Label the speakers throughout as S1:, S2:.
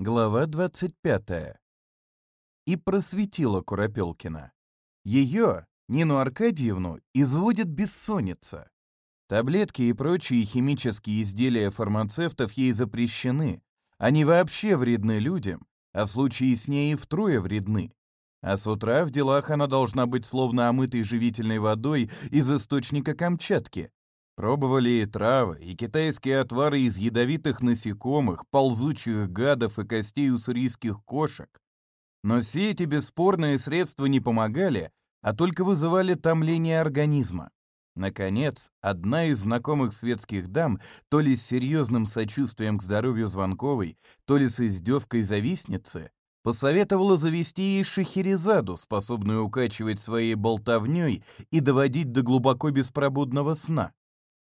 S1: Глава 25. И просветила Куропелкина. Ее, Нину Аркадьевну, изводит бессонница. Таблетки и прочие химические изделия фармацевтов ей запрещены. Они вообще вредны людям, а в случае с ней втрое вредны. А с утра в делах она должна быть словно омытой живительной водой из источника Камчатки, Пробовали и травы, и китайские отвары из ядовитых насекомых, ползучих гадов и костей уссурийских кошек. Но все эти бесспорные средства не помогали, а только вызывали томление организма. Наконец, одна из знакомых светских дам, то ли с серьезным сочувствием к здоровью Звонковой, то ли с издевкой завистницы, посоветовала завести ей шахерезаду, способную укачивать своей болтовней и доводить до глубоко беспробудного сна.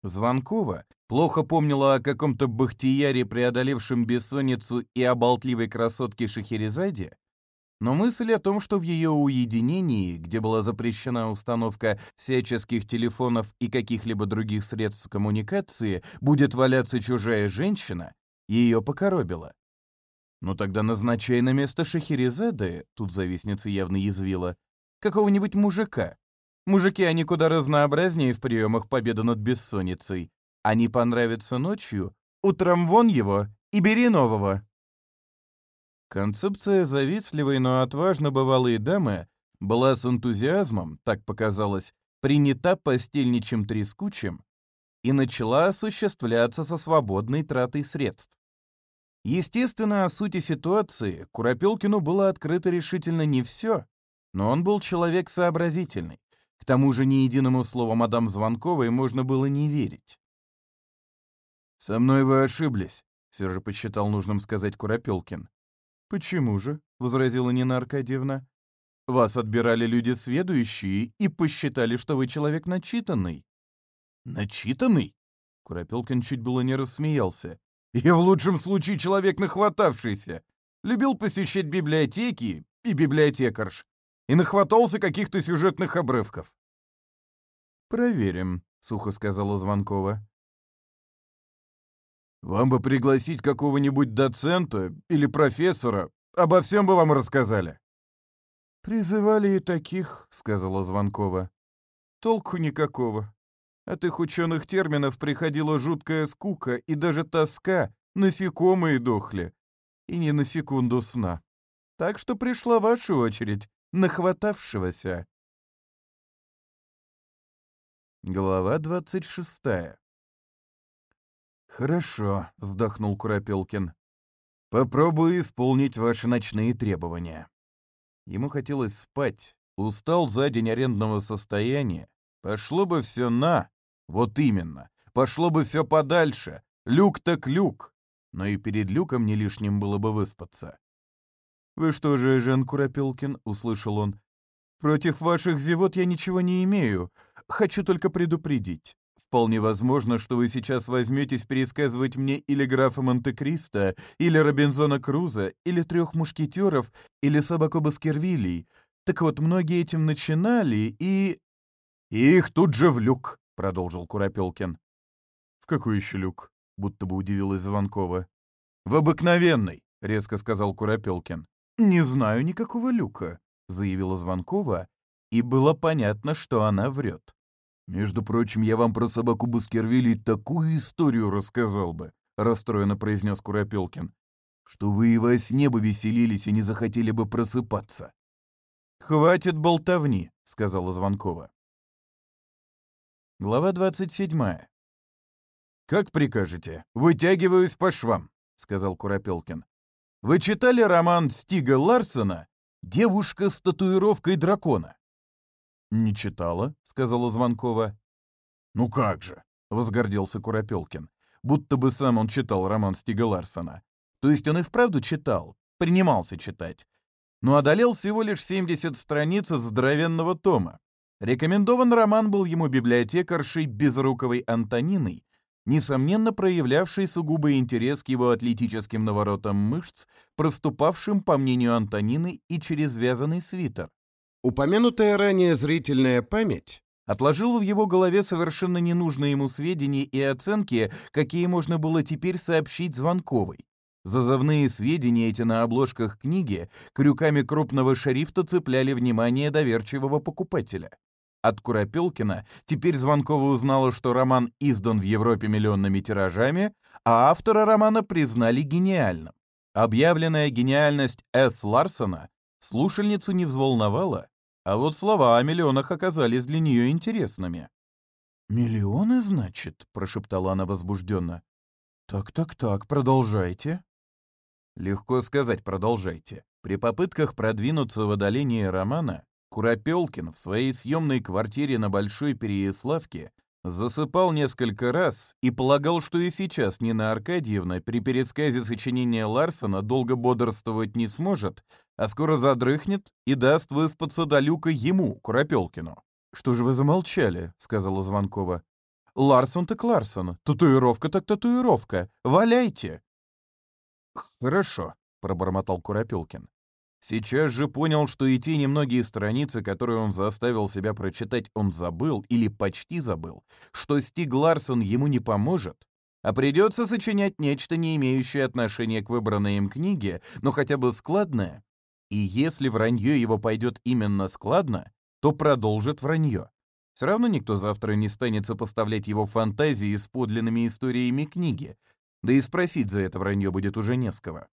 S1: Звонкова плохо помнила о каком-то бахтияре, преодолевшем бессонницу и о болтливой красотке Шахерезаде, но мысль о том, что в ее уединении, где была запрещена установка всяческих телефонов и каких-либо других средств коммуникации, будет валяться чужая женщина, ее покоробила. «Ну тогда назначай на место Шахерезады», — тут завистница явно язвила, — «какого-нибудь мужика, Мужики, они куда разнообразнее в приемах победы над бессонницей. Они понравятся ночью, утром вон его и бери нового. Концепция завистливой, но отважно бывалой дамы была с энтузиазмом, так показалось, принята постельничем трескучим и начала осуществляться со свободной тратой средств. Естественно, о сути ситуации Куропелкину было открыто решительно не все, но он был человек сообразительный. К тому же ни единому слову мадам Звонковой можно было не верить. «Со мной вы ошиблись», — все же посчитал нужным сказать Куропелкин. «Почему же?» — возразила Нина Аркадьевна. «Вас отбирали люди сведущие и посчитали, что вы человек начитанный». «Начитанный?» — Куропелкин чуть было не рассмеялся. «Я в лучшем случае человек нахватавшийся. Любил посещать библиотеки и библиотекарш и нахватался каких-то сюжетных обрывков. «Проверим», — сухо сказала Звонкова. «Вам бы пригласить какого-нибудь доцента или профессора, обо всем бы вам рассказали». «Призывали и таких», — сказала Звонкова. «Толку никакого. От их ученых терминов приходила жуткая скука и даже тоска, насекомые дохли. И не на секунду сна. Так что пришла ваша очередь нахватавшегося. Глава 26 «Хорошо», — вздохнул Куропелкин. «Попробую исполнить ваши ночные требования». Ему хотелось спать, устал за день арендного состояния. Пошло бы все на... Вот именно. Пошло бы все подальше. Люк так люк. Но и перед люком не лишним было бы выспаться. «Вы что же, Женку Рапилкин?» — услышал он. «Против ваших зевот я ничего не имею. Хочу только предупредить. Вполне возможно, что вы сейчас возьметесь пересказывать мне или графа Монте-Кристо, или Робинзона Круза, или трех мушкетеров, или собаку Баскервилей. Так вот, многие этим начинали и...» и «Их тут же в люк», — продолжил Куропелкин. «В какой еще люк?» — будто бы удивилась Звонкова. «В обыкновенный», — резко сказал Куропелкин. «Не знаю никакого люка», — заявила Звонкова, и было понятно, что она врет. «Между прочим, я вам про собаку Баскервилли такую историю рассказал бы», — расстроенно произнес Куропелкин, «что вы и во сне бы веселились и не захотели бы просыпаться». «Хватит болтовни», — сказала Звонкова. Глава 27. «Как прикажете, вытягиваюсь по швам», — сказал Куропелкин. Вы читали роман Стига Ларсона «Девушка с татуировкой дракона»?» «Не читала», — сказала Звонкова. «Ну как же», — возгордился Куропелкин, будто бы сам он читал роман Стига Ларсона. То есть он и вправду читал, принимался читать, но одолел всего лишь 70 страниц из здоровенного тома. Рекомендован роман был ему библиотекаршей Безруковой Антониной, несомненно проявлявший сугубый интерес к его атлетическим наворотам мышц, проступавшим, по мнению Антонины, и через вязаный свитер. Упомянутая ранее зрительная память отложила в его голове совершенно ненужные ему сведения и оценки, какие можно было теперь сообщить Звонковой. Зазывные сведения эти на обложках книги крюками крупного шрифта цепляли внимание доверчивого покупателя. От Куропилкина теперь Звонкова узнала, что роман издан в Европе миллионными тиражами, а автора романа признали гениальным. Объявленная гениальность С. Ларсона слушальницу не взволновала, а вот слова о миллионах оказались для нее интересными. «Миллионы, значит?» — прошептала она возбужденно. «Так-так-так, продолжайте». Легко сказать «продолжайте». При попытках продвинуться в одолении романа Курапелкин в своей съемной квартире на Большой Переяславке засыпал несколько раз и полагал, что и сейчас Нина Аркадьевна при пересказе сочинения Ларсона долго бодрствовать не сможет, а скоро задрыхнет и даст выспаться до люка ему, Курапелкину. «Что же вы замолчали?» — сказала Звонкова. «Ларсон так Ларсон, татуировка так татуировка, валяйте!» «Хорошо», — пробормотал Курапелкин. Сейчас же понял, что и те немногие страницы, которые он заставил себя прочитать, он забыл или почти забыл, что Стиг Ларсон ему не поможет, а придется сочинять нечто, не имеющее отношения к выбранной им книге, но хотя бы складное. И если вранье его пойдет именно складно, то продолжит вранье. Все равно никто завтра не станет сопоставлять его фантазии с подлинными историями книги, да и спросить за это вранье будет уже не с кого.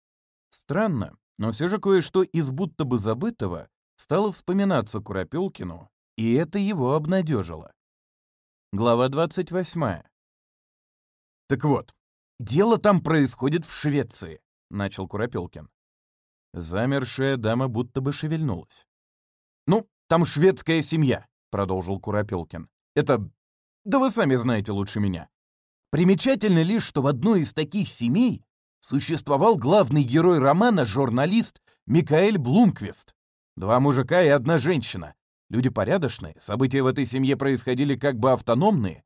S1: Странно, но все же кое-что из будто бы забытого стало вспоминаться Куропелкину, и это его обнадежило. Глава 28. «Так вот, дело там происходит в Швеции», — начал Куропелкин. Замершая дама будто бы шевельнулась. «Ну, там шведская семья», — продолжил Куропелкин. «Это... да вы сами знаете лучше меня. Примечательно лишь, что в одной из таких семей существовал главный герой романа, журналист Микаэль Блумквист. Два мужика и одна женщина. Люди порядочные, события в этой семье происходили как бы автономные.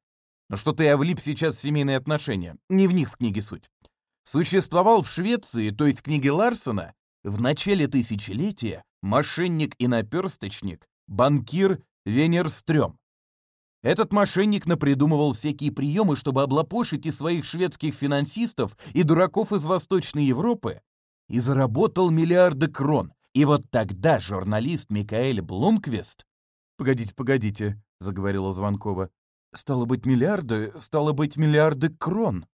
S1: Но что-то я влип сейчас в семейные отношения, не в них в книге суть. Существовал в Швеции, то есть в книге Ларсона, в начале тысячелетия мошенник и наперсточник, банкир Венерстрём. Этот мошенник напридумывал всякие приемы, чтобы облапошить и своих шведских финансистов, и дураков из Восточной Европы, и заработал миллиарды крон. И вот тогда журналист Микаэль Блумквист... «Погодите, погодите», — заговорила Звонкова. «Стало быть, миллиарды, стало быть, миллиарды крон».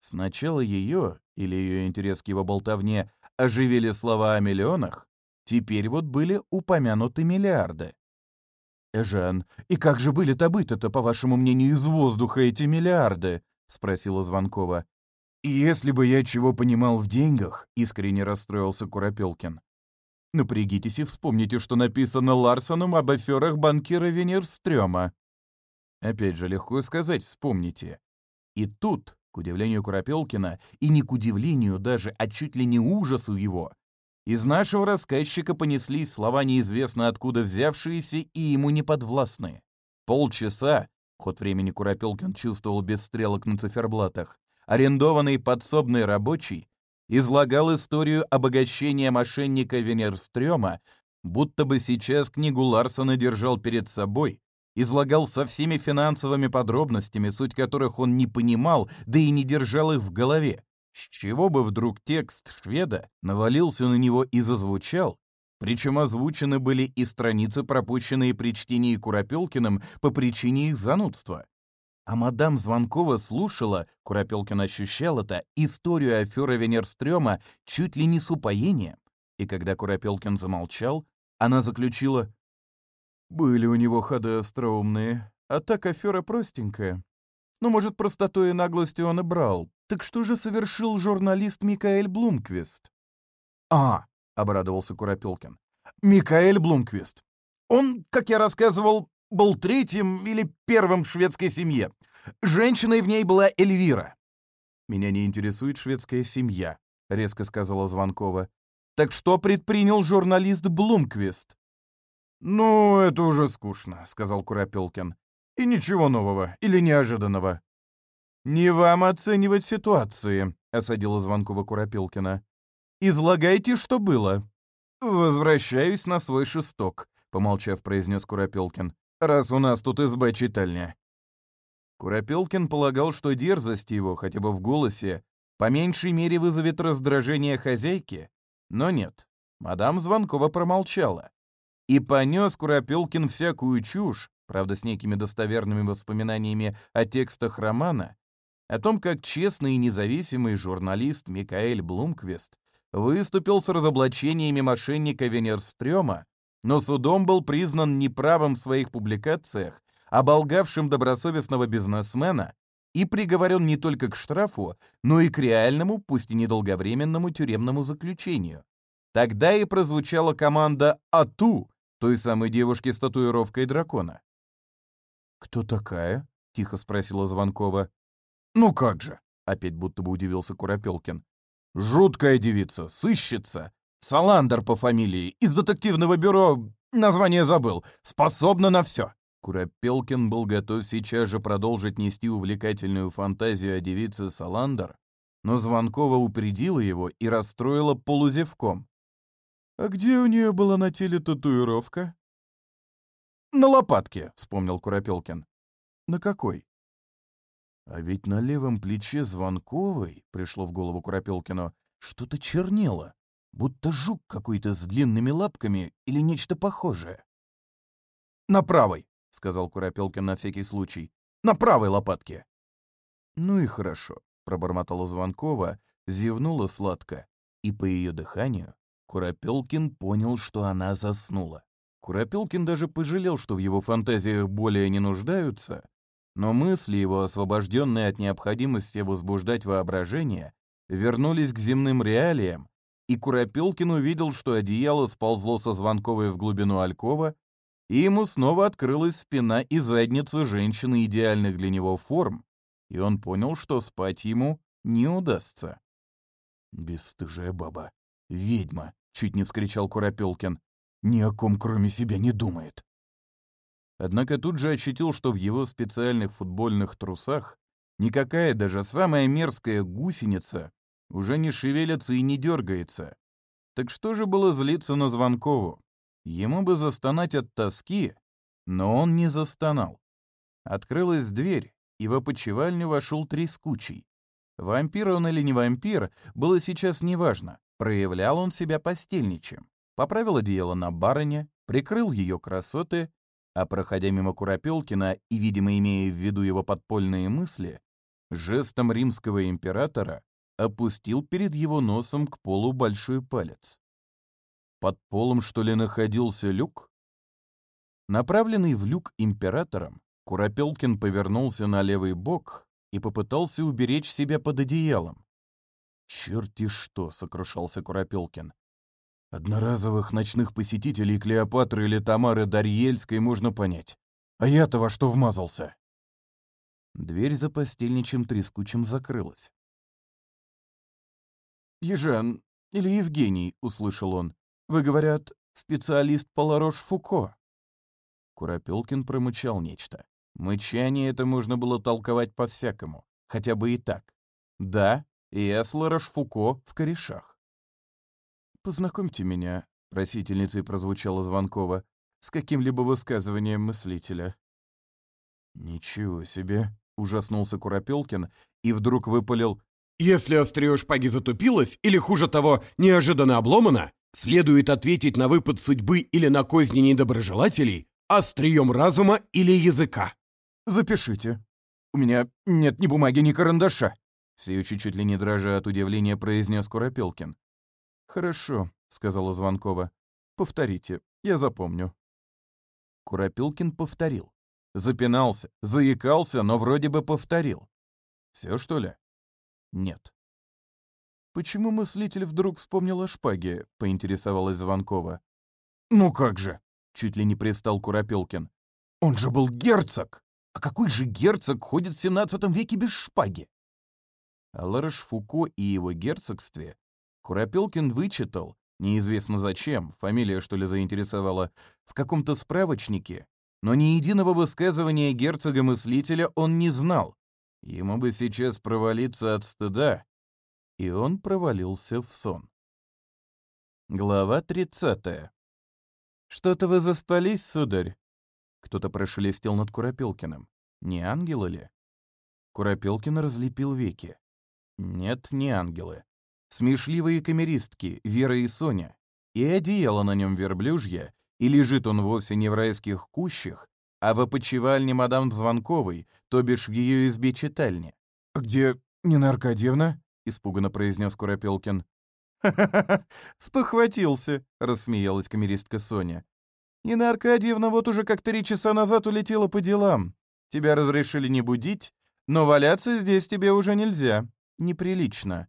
S1: Сначала ее, или ее интерес к его болтовне, оживили слова о миллионах, теперь вот были упомянуты миллиарды. Эжен, и как же были добыты-то, по вашему мнению, из воздуха эти миллиарды?» — спросила Звонкова. «И если бы я чего понимал в деньгах», — искренне расстроился Куропелкин. «Напрягитесь и вспомните, что написано Ларсоном об аферах банкира Венерстрёма». Опять же, легко сказать «вспомните». И тут, к удивлению Куропелкина, и не к удивлению даже, а чуть ли не ужасу его, из нашего рассказчика понеслись слова неизвестно откуда взявшиеся и ему неподвластные. Полчаса, ход времени Куропелкин чувствовал без стрелок на циферблатах, арендованный подсобный рабочий, излагал историю обогащения мошенника Венерстрёма, будто бы сейчас книгу Ларсона держал перед собой, излагал со всеми финансовыми подробностями, суть которых он не понимал, да и не держал их в голове. С чего бы вдруг текст шведа навалился на него и зазвучал, причем озвучены были и страницы, пропущенные при чтении Куропелкиным по причине их занудства. А мадам Звонкова слушала, Куропелкин ощущал это, историю аферы Венерстрёма чуть ли не с упоением. И когда Куропелкин замолчал, она заключила «Были у него ходы остроумные, а так афера простенькая. Но может, простотой и наглостью он и брал, так что же совершил журналист Микаэль Блумквист? «А», — обрадовался Куропелкин, — «Микаэль Блумквист. Он, как я рассказывал, был третьим или первым в шведской семье. Женщиной в ней была Эльвира». «Меня не интересует шведская семья», — резко сказала Звонкова. «Так что предпринял журналист Блумквист?» «Ну, это уже скучно», — сказал Куропелкин. «И ничего нового или неожиданного. «Не вам оценивать ситуации», — осадила Звонкова Куропилкина. «Излагайте, что было». «Возвращаюсь на свой шесток», — помолчав, произнес Куропилкин. «Раз у нас тут изба-читальня». Куропилкин полагал, что дерзость его, хотя бы в голосе, по меньшей мере вызовет раздражение хозяйки, но нет. Мадам Звонкова промолчала. И понес Куропилкин всякую чушь, правда, с некими достоверными воспоминаниями о текстах романа, о том, как честный и независимый журналист Микаэль Блумквест выступил с разоблачениями мошенника Венерстрёма, но судом был признан неправым в своих публикациях, оболгавшим добросовестного бизнесмена и приговорен не только к штрафу, но и к реальному, пусть и недолговременному тюремному заключению. Тогда и прозвучала команда «Ату!» той самой девушки с татуировкой дракона. «Кто такая?» — тихо спросила Звонкова. «Ну как же!» — опять будто бы удивился Куропелкин. «Жуткая девица, сыщица. Саландер по фамилии, из детективного бюро, название забыл, способна на все». Куропелкин был готов сейчас же продолжить нести увлекательную фантазию о девице Саландер, но Звонкова упредила его и расстроила полузевком. «А где у нее была на теле татуировка?» «На лопатке», — вспомнил Куропелкин. «На какой?» А ведь на левом плече Звонковой, пришло в голову Куропелкину, что-то чернело, будто жук какой-то с длинными лапками или нечто похожее. «На правой!» — сказал Куропелкин на всякий случай. «На правой лопатке!» «Ну и хорошо», — пробормотала Звонкова, зевнула сладко, и по ее дыханию Куропелкин понял, что она заснула. Куропелкин даже пожалел, что в его фантазиях более не нуждаются, но мысли его, освобожденные от необходимости возбуждать воображение, вернулись к земным реалиям, и Куропелкин увидел, что одеяло сползло со звонковой в глубину алькова, и ему снова открылась спина и задница женщины идеальных для него форм, и он понял, что спать ему не удастся. «Бестыжая баба! Ведьма!» — чуть не вскричал Куропелкин. «Ни о ком, кроме себя, не думает!» Однако тут же ощутил, что в его специальных футбольных трусах никакая даже самая мерзкая гусеница уже не шевелится и не дергается. Так что же было злиться на Звонкову? Ему бы застонать от тоски, но он не застонал. Открылась дверь, и в опочивальню вошел трескучий. Вампир он или не вампир, было сейчас неважно. Проявлял он себя постельничем. Поправил одеяло на барыне, прикрыл ее красоты а проходя мимо Куропелкина и, видимо, имея в виду его подпольные мысли, жестом римского императора опустил перед его носом к полу большой палец. Под полом, что ли, находился люк? Направленный в люк императором, Куропелкин повернулся на левый бок и попытался уберечь себя под одеялом. «Черти что!» — сокрушался Куропелкин. Одноразовых ночных посетителей Клеопатры или Тамары Дарьельской можно понять. А я-то во что вмазался? Дверь за постельничем трескучим закрылась. «Ежан или Евгений», — услышал он, — «вы, говорят, специалист по Фуко». Куропелкин промычал нечто. Мычание это можно было толковать по-всякому, хотя бы и так. Да, и я Фуко в корешах. «Познакомьте меня», — просительницей прозвучала Звонкова, «с каким-либо высказыванием мыслителя». «Ничего себе!» — ужаснулся Куропелкин и вдруг выпалил. «Если острие шпаги затупилось, или, хуже того, неожиданно обломано, следует ответить на выпад судьбы или на козни недоброжелателей острием разума или языка». «Запишите. У меня нет ни бумаги, ни карандаша», — все еще чуть ли не дрожа от удивления произнес Куропелкин. «Хорошо», — сказала Звонкова. «Повторите, я запомню». Куропилкин повторил. Запинался, заикался, но вроде бы повторил. «Все, что ли?» «Нет». «Почему мыслитель вдруг вспомнил о шпаге?» — поинтересовалась Звонкова. «Ну как же!» — чуть ли не пристал Куропилкин. «Он же был герцог! А какой же герцог ходит в 17 веке без шпаги?» А Лареш Фуко и его герцогстве Курапелкин вычитал, неизвестно зачем, фамилия что ли заинтересовала, в каком-то справочнике, но ни единого высказывания герцога-мыслителя он не знал. Ему бы сейчас провалиться от стыда. И он провалился в сон. Глава 30. «Что-то вы заспались, сударь?» Кто-то прошелестел над Курапелкиным. Не ангелы ли? Куропелкин разлепил веки. Нет, не ангелы смешливые камеристки Вера и Соня, и одеяло на нем верблюжье, и лежит он вовсе не в райских кущах, а в опочивальне мадам Звонковой, то бишь в ее избе читальне.
S2: «А «Где Нина Аркадьевна?»
S1: — испуганно произнес Куропелкин. «Ха-ха-ха! Спохватился!» — рассмеялась камеристка Соня. «Нина Аркадьевна вот уже как три часа назад улетела по делам. Тебя разрешили не будить, но валяться здесь тебе уже нельзя. Неприлично.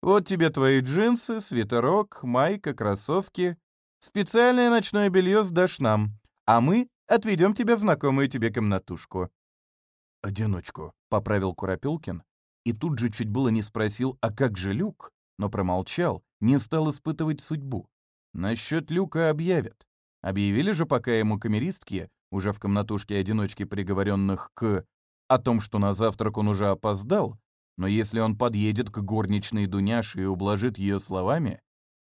S1: Вот тебе твои джинсы, свитерок, майка, кроссовки. Специальное ночное белье сдашь нам, а мы отведем тебя в знакомую тебе комнатушку».
S2: «Одиночку», —
S1: поправил Куропилкин. И тут же чуть было не спросил, а как же Люк? Но промолчал, не стал испытывать судьбу. Насчет Люка объявят. Объявили же пока ему камеристки, уже в комнатушке одиночки приговоренных к... О том, что на завтрак он уже опоздал, но если он подъедет к горничной Дуняше и ублажит ее словами,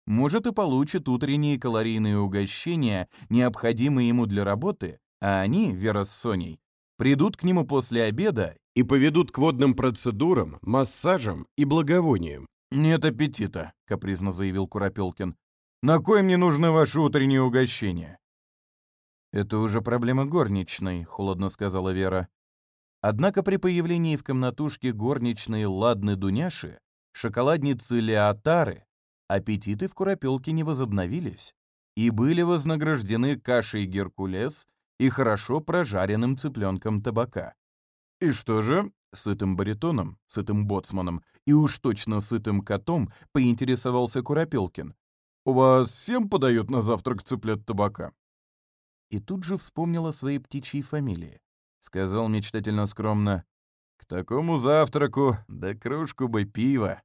S1: может и получит утренние калорийные угощения, необходимые ему для работы, а они, Вера с Соней, придут к нему после обеда
S2: и поведут к водным процедурам, массажам и благовониям.
S1: «Нет аппетита», — капризно заявил Куропелкин. «На кое мне нужны ваши утренние угощения?» «Это уже проблема горничной», — холодно сказала Вера. Однако при появлении в комнатушке горничной Ладны Дуняши, шоколадницы Леотары, аппетиты в Куропелке не возобновились и были вознаграждены кашей Геркулес и хорошо прожаренным цыпленком табака. «И что же?» — сытым баритоном, сытым боцманом и уж точно сытым котом поинтересовался Куропелкин. «У вас всем подают на завтрак цыплят табака?» И тут же вспомнила свои птичьи фамилии. — сказал мечтательно скромно. «К такому завтраку, да кружку бы пива».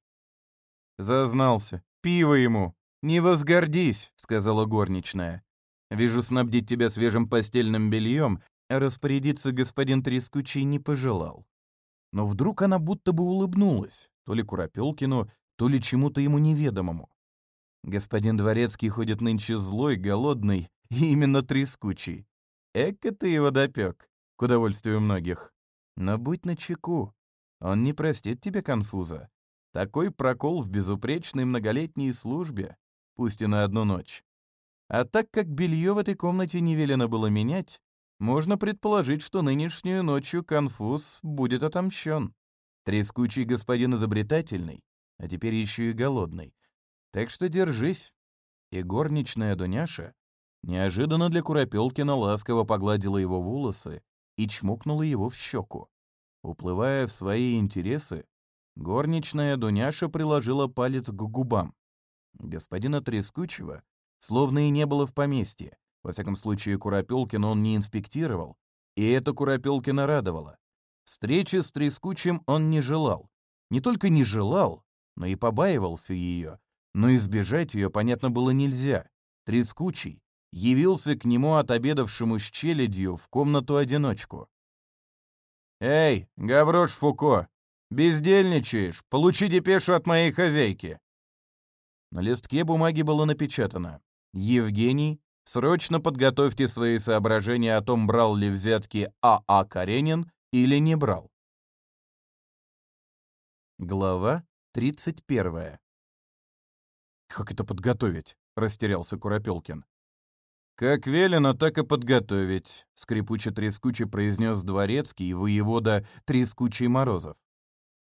S1: Зазнался. «Пиво ему!» «Не возгордись», — сказала горничная. «Вижу, снабдить тебя свежим постельным бельем, а распорядиться господин Трескучий не пожелал». Но вдруг она будто бы улыбнулась, то ли Куропелкину, то ли чему-то ему неведомому. «Господин Дворецкий ходит нынче злой, голодный, и именно трескучий. Эка ты его допек к удовольствию многих. Но будь начеку, он не простит тебе конфуза. Такой прокол в безупречной многолетней службе, пусть и на одну ночь. А так как белье в этой комнате не велено было менять, можно предположить, что нынешнюю ночью конфуз будет отомщен. Трескучий господин изобретательный, а теперь еще и голодный. Так что держись. И горничная Дуняша неожиданно для Куропелкина ласково погладила его волосы и чмокнула его в щеку. Уплывая в свои интересы, горничная Дуняша приложила палец к губам. Господина Трескучего словно и не было в поместье. Во всяком случае, Куропелкина он не инспектировал, и это Куропелкина радовало. Встречи с Трескучим он не желал. Не только не желал, но и побаивался ее, но избежать ее, понятно, было нельзя. Трескучий явился к нему отобедавшему с челядью в комнату-одиночку. «Эй, Гаврош Фуко, бездельничаешь, получи депешу от моей хозяйки!» На листке бумаги было напечатано «Евгений, срочно подготовьте свои соображения о том, брал ли взятки А.А. Каренин или не брал». Глава 31. «Как это подготовить?» — растерялся Куропелкин. «Как велено, так и подготовить», — скрипуче-трескуче произнес Дворецкий и воевода Трескучий Морозов.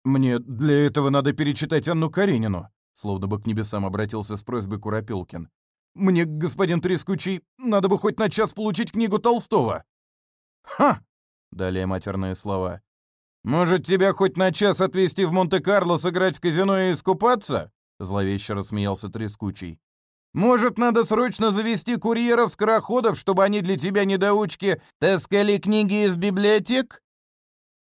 S1: «Мне для этого надо перечитать Анну Каренину», — словно бы к небесам обратился с просьбой Куропилкин. «Мне, господин Трескучий, надо бы хоть на час получить книгу Толстого». «Ха!» — далее матерные слова. «Может, тебя хоть на час отвезти в Монте-Карло, сыграть в казино и искупаться?» — зловеще рассмеялся Трескучий. Может, надо срочно завести курьеров-скороходов, чтобы они для тебя, недоучки, таскали книги из библиотек?»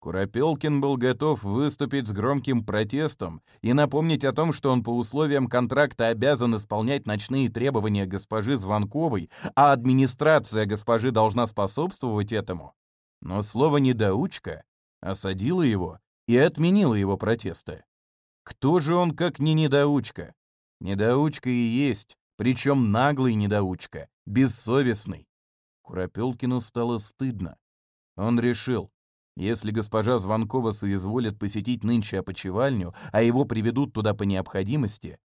S1: Куропелкин был готов выступить с громким протестом и напомнить о том, что он по условиям контракта обязан исполнять ночные требования госпожи Звонковой, а администрация госпожи должна способствовать этому. Но слово «недоучка» осадило его и отменило его протесты. Кто же он, как не недоучка? Недоучка и есть причем наглый недоучка, бессовестный. Куропелкину стало стыдно. Он решил, если госпожа Звонкова соизволит посетить нынче опочивальню, а его приведут туда по необходимости,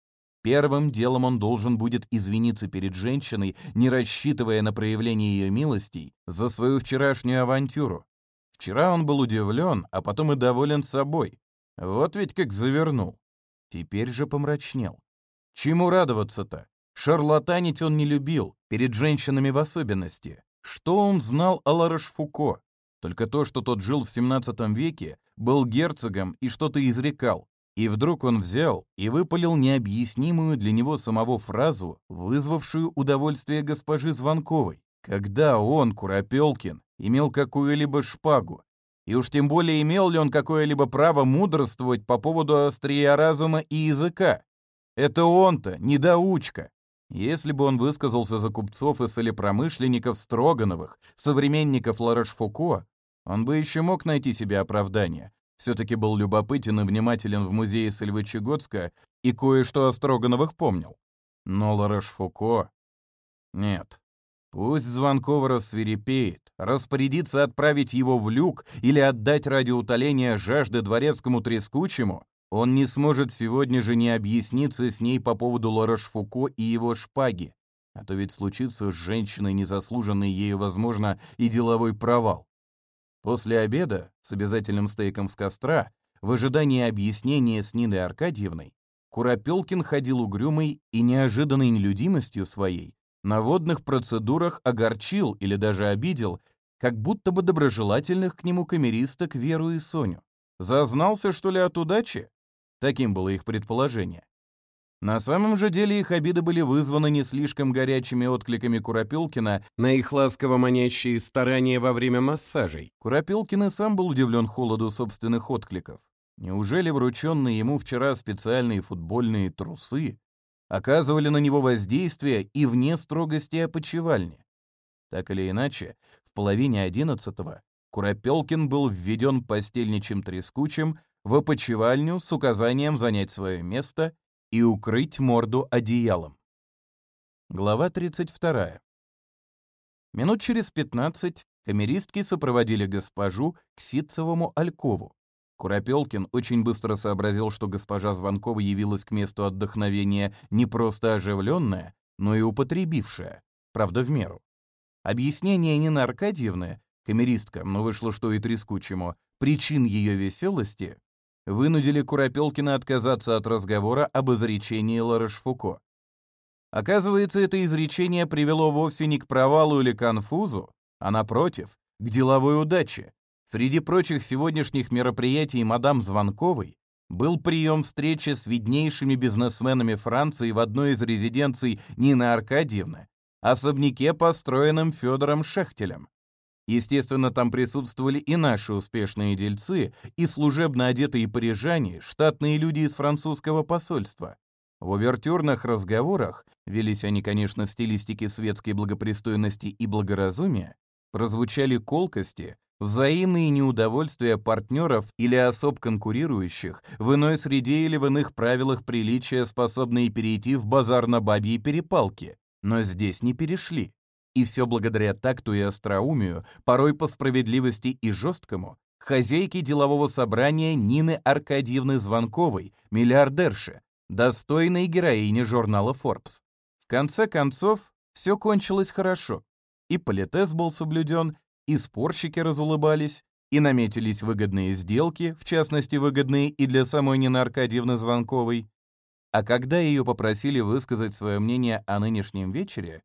S1: первым делом он должен будет извиниться перед женщиной, не рассчитывая на проявление ее милостей, за свою вчерашнюю авантюру. Вчера он был удивлен, а потом и доволен собой. Вот ведь как завернул. Теперь же помрачнел. Чему радоваться-то? Шарлатанить он не любил, перед женщинами в особенности. Что он знал о Ларошфуко? Только то, что тот жил в 17 веке, был герцогом и что-то изрекал. И вдруг он взял и выпалил необъяснимую для него самого фразу, вызвавшую удовольствие госпожи Звонковой. Когда он, Куропелкин, имел какую-либо шпагу, и уж тем более имел ли он какое-либо право мудрствовать по поводу острия разума и языка. Это он-то, недоучка, если бы он высказался за купцов и солепромышленников Строгановых, современников Ларошфуко, он бы еще мог найти себе оправдание. Все-таки был любопытен и внимателен в музее Сальвычегодска и кое-что о Строгановых помнил. Но Ларошфуко Нет. Пусть Звонков рассверепеет, распорядится отправить его в люк или отдать ради утоления жажды дворецкому трескучему, он не сможет сегодня же не объясниться с ней по поводу Ларошфуко и его шпаги, а то ведь случится с женщиной незаслуженный ею, возможно, и деловой провал. После обеда, с обязательным стейком с костра, в ожидании объяснения с Ниной Аркадьевной, Куропелкин ходил угрюмой и неожиданной нелюдимостью своей, на водных процедурах огорчил или даже обидел, как будто бы доброжелательных к нему камеристок Веру и Соню. Зазнался, что ли, от удачи? Таким было их предположение. На самом же деле их обиды были вызваны не слишком горячими откликами Куропилкина
S2: на их ласково манящие старания во время массажей.
S1: Куропилкин и сам был удивлен холоду собственных откликов. Неужели врученные ему вчера специальные футбольные трусы оказывали на него воздействие и вне строгости опочивальни? Так или иначе, в половине одиннадцатого Куропелкин был введен постельничем трескучим в опочивальню с указанием занять свое место и укрыть морду одеялом. Глава 32. Минут через 15 камеристки сопроводили госпожу к ситцевому алькову. Куропелкин очень быстро сообразил, что госпожа Звонкова явилась к месту отдохновения не просто оживленная, но и употребившая, правда, в меру. Объяснение Нины Аркадьевны, камеристка, но вышло что и трескучему, причин ее веселости вынудили Куропелкина отказаться от разговора об изречении Ларошфуко. Оказывается, это изречение привело вовсе не к провалу или конфузу, а напротив, к деловой удаче. Среди прочих сегодняшних мероприятий мадам Звонковой был прием встречи с виднейшими бизнесменами Франции в одной из резиденций Нины Аркадьевны, особняке, построенном Федором Шехтелем. Естественно, там присутствовали и наши успешные дельцы, и служебно одетые парижане, штатные люди из французского посольства. В увертюрных разговорах, велись они, конечно, в стилистике светской благопристойности и благоразумия, прозвучали колкости, взаимные неудовольствия партнеров или особ конкурирующих в иной среде или в иных правилах приличия, способные перейти в базар на бабьи перепалки, но здесь не перешли. И все благодаря такту и остроумию, порой по справедливости и жесткому, хозяйки делового собрания Нины Аркадьевны Звонковой, миллиардерши, достойной героини журнала Forbes. В конце концов, все кончилось хорошо. И политез был соблюден, и спорщики разулыбались, и наметились выгодные сделки, в частности, выгодные и для самой Нины Аркадьевны Звонковой. А когда ее попросили высказать свое мнение о нынешнем вечере,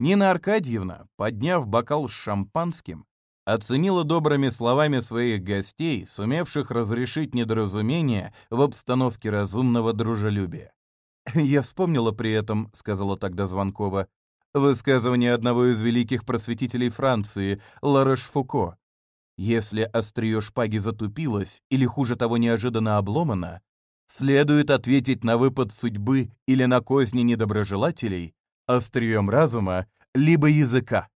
S1: Нина Аркадьевна, подняв бокал с шампанским, оценила добрыми словами своих гостей, сумевших разрешить недоразумение в обстановке разумного дружелюбия. «Я вспомнила при этом», — сказала тогда Звонкова, высказывание одного из великих просветителей Франции, Лареш Фуко. «Если острие шпаги затупилось или, хуже того, неожиданно обломано, следует ответить на выпад судьбы или на козни недоброжелателей острием разума, либо языка.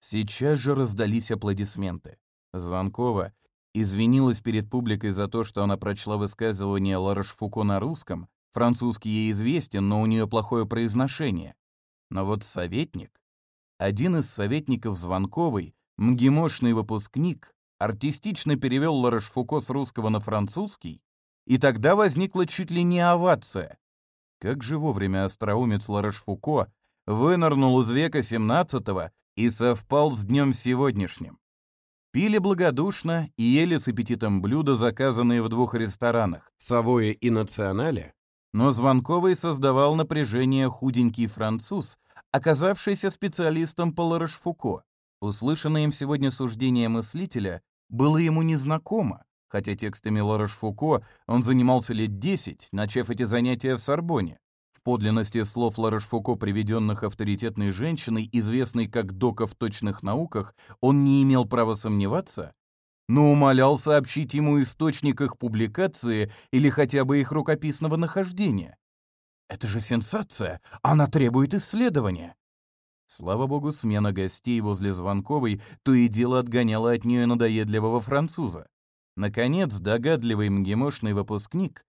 S1: Сейчас же раздались аплодисменты. Звонкова извинилась перед публикой за то, что она прочла высказывание Ларошфуко на русском, французский ей известен, но у нее плохое произношение. Но вот советник, один из советников Звонковой, мгимошный выпускник, артистично перевел Ларошфуко с русского на французский, и тогда возникла чуть ли не овация. Как же вовремя остроумец Ларошфуко вынырнул из века 17 и совпал с днем сегодняшним. Пили благодушно и ели с аппетитом блюда, заказанные в двух ресторанах
S2: «Савое» и «Национале»,
S1: но Звонковый создавал напряжение худенький француз, оказавшийся специалистом по Ларошфуко. Услышанное им сегодня суждение мыслителя было ему незнакомо, хотя текстами Ларошфуко он занимался лет 10, начав эти занятия в Сорбоне подлинности слов Ларошфуко, приведенных авторитетной женщиной, известной как дока в точных науках, он не имел права сомневаться, но умолял сообщить ему источник их публикации или хотя бы их рукописного нахождения. «Это же сенсация! Она требует исследования!» Слава богу, смена гостей возле Звонковой то и дело отгоняла от нее надоедливого француза. Наконец, догадливый мгимошный выпускник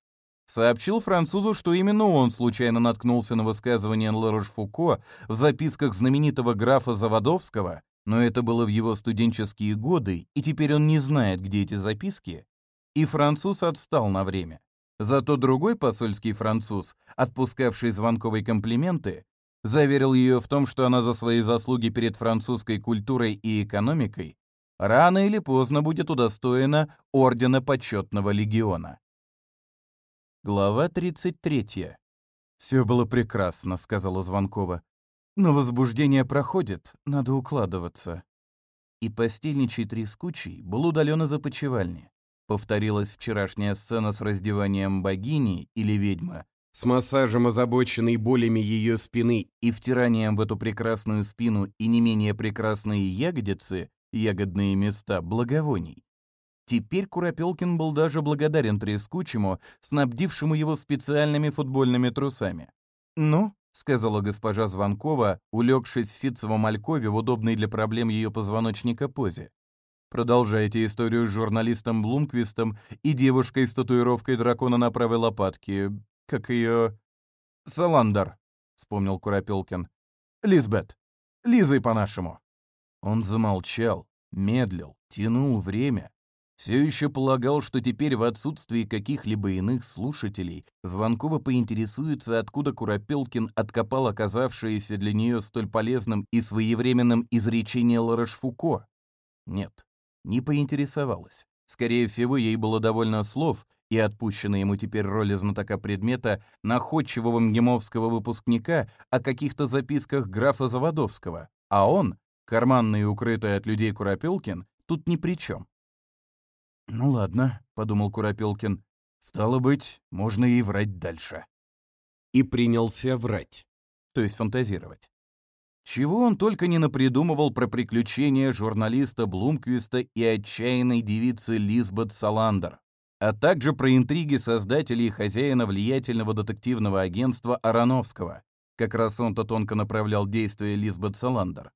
S1: Сообщил французу, что именно он случайно наткнулся на высказывание Ларош-Фуко в записках знаменитого графа Заводовского, но это было в его студенческие годы, и теперь он не знает, где эти записки, и француз отстал на время. Зато другой посольский француз, отпускавший звонковые комплименты, заверил ее в том, что она за свои заслуги перед французской культурой и экономикой рано или поздно будет удостоена Ордена Почетного Легиона. Глава 33. «Все было прекрасно», — сказала Звонкова. «Но возбуждение проходит, надо укладываться». И постельничий трескучий был удален из опочивальни. Повторилась вчерашняя сцена с раздеванием богини или ведьмы,
S2: с массажем, озабоченной болями ее спины
S1: и втиранием в эту прекрасную спину и не менее прекрасные ягодицы, ягодные места, благовоний. Теперь Куропелкин был даже благодарен Трескучему, снабдившему его специальными футбольными трусами. «Ну?» — сказала госпожа Звонкова, улегшись в ситцевом алькове в удобной для проблем ее позвоночника позе. «Продолжайте историю с журналистом Блумквистом и девушкой с татуировкой дракона на правой лопатке. Как ее...» «Саландер», — вспомнил Куропелкин. «Лизбет. Лизой по-нашему». Он замолчал, медлил, тянул время, все еще полагал, что теперь в отсутствии каких-либо иных слушателей Звонкова поинтересуется, откуда Куропелкин откопал оказавшееся для нее столь полезным и своевременным изречение Ларашфуко. Нет, не поинтересовалась. Скорее всего, ей было довольно слов, и отпущена ему теперь роль знатока предмета находчивого мгемовского выпускника о каких-то записках графа Заводовского, а он, карманный и укрытый от людей Куропелкин, тут ни при чем. «Ну ладно», — подумал Куропелкин, — «стало быть, можно и врать дальше».
S2: И принялся врать,
S1: то есть фантазировать. Чего он только не напридумывал про приключения журналиста Блумквиста и отчаянной девицы Лизбет Саландер, а также про интриги создателей и хозяина влиятельного детективного агентства Ароновского. Как раз он-то тонко направлял действия Лизбет Саландер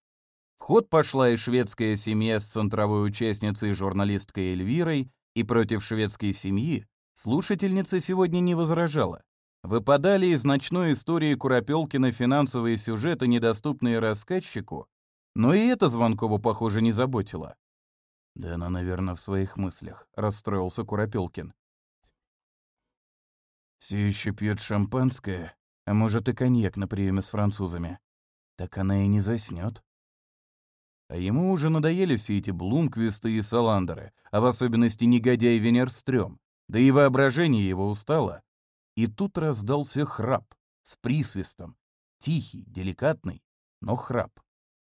S1: ход пошла и шведская семья с центровой участницей журналисткой Эльвирой, и против шведской семьи слушательница сегодня не возражала. Выпадали из ночной истории Куропелкина финансовые сюжеты, недоступные рассказчику, но и это звонкову похоже, не заботило. «Да она, наверное, в своих мыслях», — расстроился Куропелкин. «Все еще пьет шампанское, а может и коньяк на приеме с французами. Так она и не заснет. А ему уже надоели все эти Блумквисты и Саландеры, а в особенности негодяй Венерстрём. Да и воображение его устало. И тут раздался храп с присвистом. Тихий, деликатный, но храп.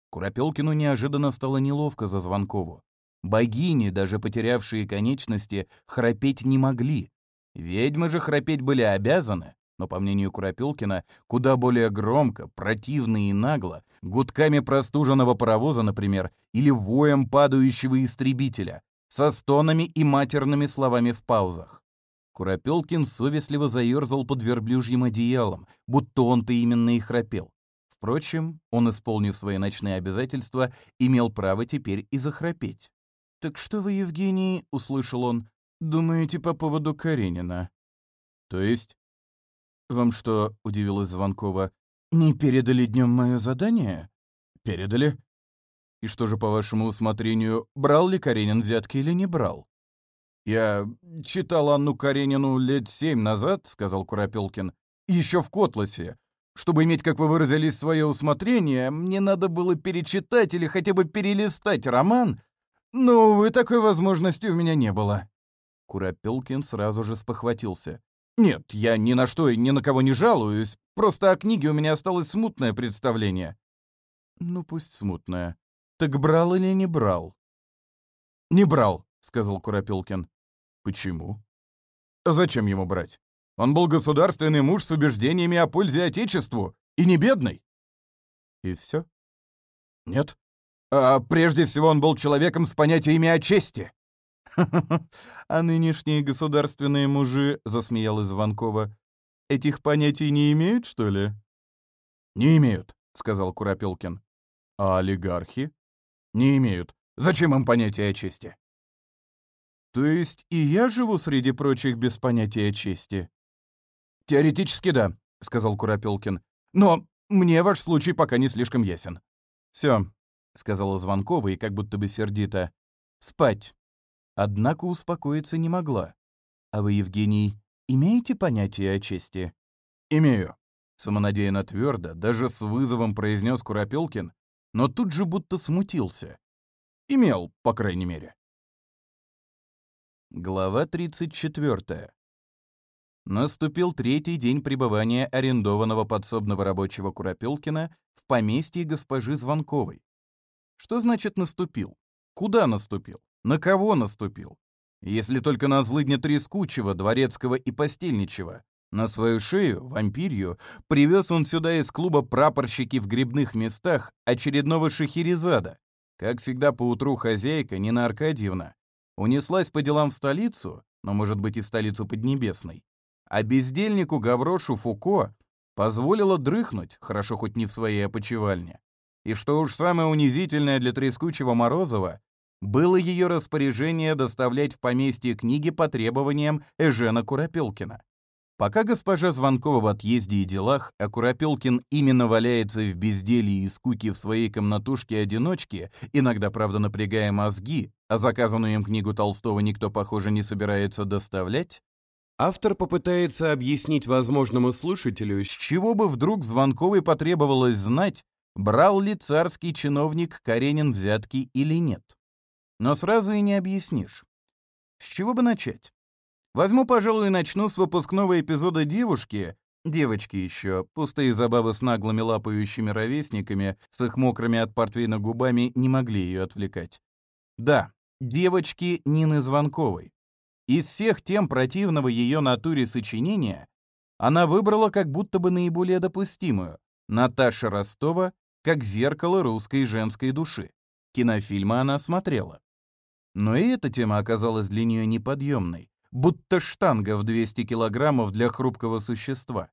S1: Куропелкину неожиданно стало неловко за Звонкову. Богини, даже потерявшие конечности, храпеть не могли. Ведьмы же храпеть были обязаны но, по мнению Куропелкина, куда более громко, противно и нагло, гудками простуженного паровоза, например, или воем падающего истребителя, со стонами и матерными словами в паузах. Куропелкин совестливо заерзал под верблюжьим одеялом, будто он-то именно и храпел. Впрочем, он, исполнив свои ночные обязательства, имел право теперь и захрапеть. «Так что вы, Евгений, — услышал он, — думаете по поводу Каренина?» «То есть?» «Вам что?» — удивилась Звонкова. «Не передали днем мое задание?» «Передали». «И что же, по вашему усмотрению, брал ли Каренин взятки или не брал?» «Я читал Анну Каренину лет семь назад», — сказал Куропелкин, — «еще в Котласе. Чтобы иметь, как вы выразились, свое усмотрение, мне надо было перечитать или хотя бы перелистать роман, но, увы, такой возможности у меня не было». Куропелкин сразу же спохватился. Нет, я ни на что и ни на кого не жалуюсь, просто о книге у меня осталось смутное представление. Ну, пусть смутное. Так брал или не брал? Не брал, сказал Куропилкин. Почему? А зачем ему брать? Он был государственный муж с убеждениями о пользе Отечеству, и не бедный. И все? Нет. А прежде всего он был человеком с понятиями о чести. А нынешние государственные мужи, — засмеялась Звонкова, — этих понятий не имеют, что ли? Не имеют, — сказал Куропелкин. А олигархи? Не имеют. Зачем им понятие о чести? То есть и я живу среди прочих без понятия чести? Теоретически да, — сказал Куропелкин. Но мне ваш случай пока не слишком ясен. Все, — сказала Звонкова и как будто бы сердито. «Спать. Однако успокоиться не могла. «А вы, Евгений, имеете понятие о чести?» «Имею», — самонадеянно твердо, даже с вызовом произнес Куропелкин, но тут же будто смутился. «Имел, по крайней мере». Глава 34. Наступил третий день пребывания арендованного подсобного рабочего Куропелкина в поместье госпожи Звонковой. Что значит «наступил»? Куда наступил? На кого наступил? Если только на злыдня Трескучего, Дворецкого и Постельничего. На свою шею, вампирью, привез он сюда из клуба прапорщики в грибных местах очередного шахерезада. Как всегда поутру хозяйка Нина Аркадьевна унеслась по делам в столицу, но, может быть, и в столицу Поднебесной, а бездельнику Гаврошу Фуко позволила дрыхнуть, хорошо хоть не в своей опочивальне. И что уж самое унизительное для трескучего Морозова, было ее распоряжение доставлять в поместье книги по требованиям Эжена Куропелкина. Пока госпожа Звонкова в отъезде и делах, а Куропелкин именно валяется в безделье и скуке в своей комнатушке-одиночке, иногда, правда, напрягая мозги, а заказанную им книгу Толстого никто, похоже, не собирается доставлять, автор попытается объяснить возможному слушателю, с чего бы вдруг Звонковой потребовалось знать, брал ли царский чиновник Каренин взятки или нет но сразу и не объяснишь. С чего бы начать? Возьму, пожалуй, и начну с выпускного эпизода «Девушки», Девочки еще, пустые забавы с наглыми лапающими ровесниками, с их мокрыми от портвейна губами, не могли ее отвлекать. Да, девочки Нины Звонковой. Из всех тем противного ее натуре сочинения она выбрала как будто бы наиболее допустимую Наташа Ростова как зеркало русской женской души. Кинофильмы она смотрела. Но и эта тема оказалась для нее неподъемной, будто штанга в 200 килограммов для хрупкого существа.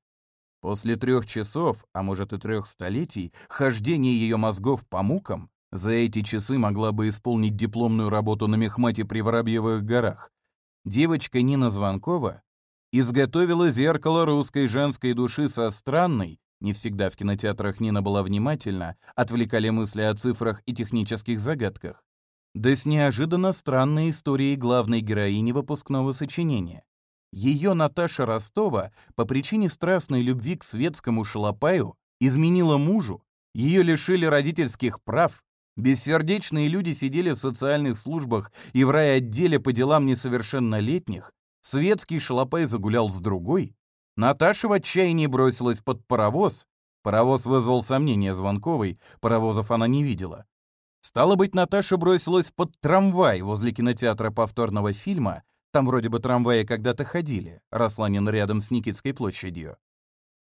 S1: После трех часов, а может и трех столетий, хождения ее мозгов по мукам, за эти часы могла бы исполнить дипломную работу на мехмате при Воробьевых горах, девочка Нина Звонкова изготовила зеркало русской женской души со странной, не всегда в кинотеатрах Нина была внимательна, отвлекали мысли о цифрах и технических загадках, да с неожиданно странной историей главной героини выпускного сочинения. Ее Наташа Ростова по причине страстной любви к светскому шалопаю изменила мужу, ее лишили родительских прав, бессердечные люди сидели в социальных службах и в райотделе по делам несовершеннолетних, светский шалопай загулял с другой, Наташа в отчаянии бросилась под паровоз, паровоз вызвал сомнения Звонковой, паровозов она не видела, Стало быть, Наташа бросилась под трамвай возле кинотеатра повторного фильма, там вроде бы трамваи когда-то ходили, Расланин рядом с Никитской площадью.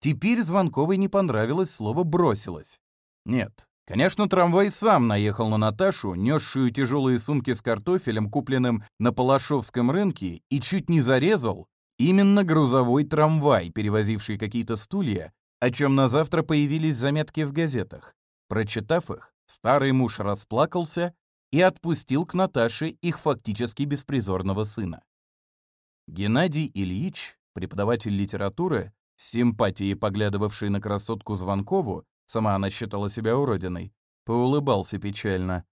S1: Теперь Звонковой не понравилось слово бросилась. Нет, конечно, трамвай сам наехал на Наташу, несшую тяжелые сумки с картофелем, купленным на Палашовском рынке, и чуть не зарезал именно грузовой трамвай, перевозивший какие-то стулья, о чем на завтра появились заметки в газетах. Прочитав их, Старый муж расплакался и отпустил к Наташе их фактически беспризорного сына. Геннадий Ильич, преподаватель литературы, с симпатией поглядывавший на красотку Звонкову, сама она считала себя уродиной, поулыбался печально.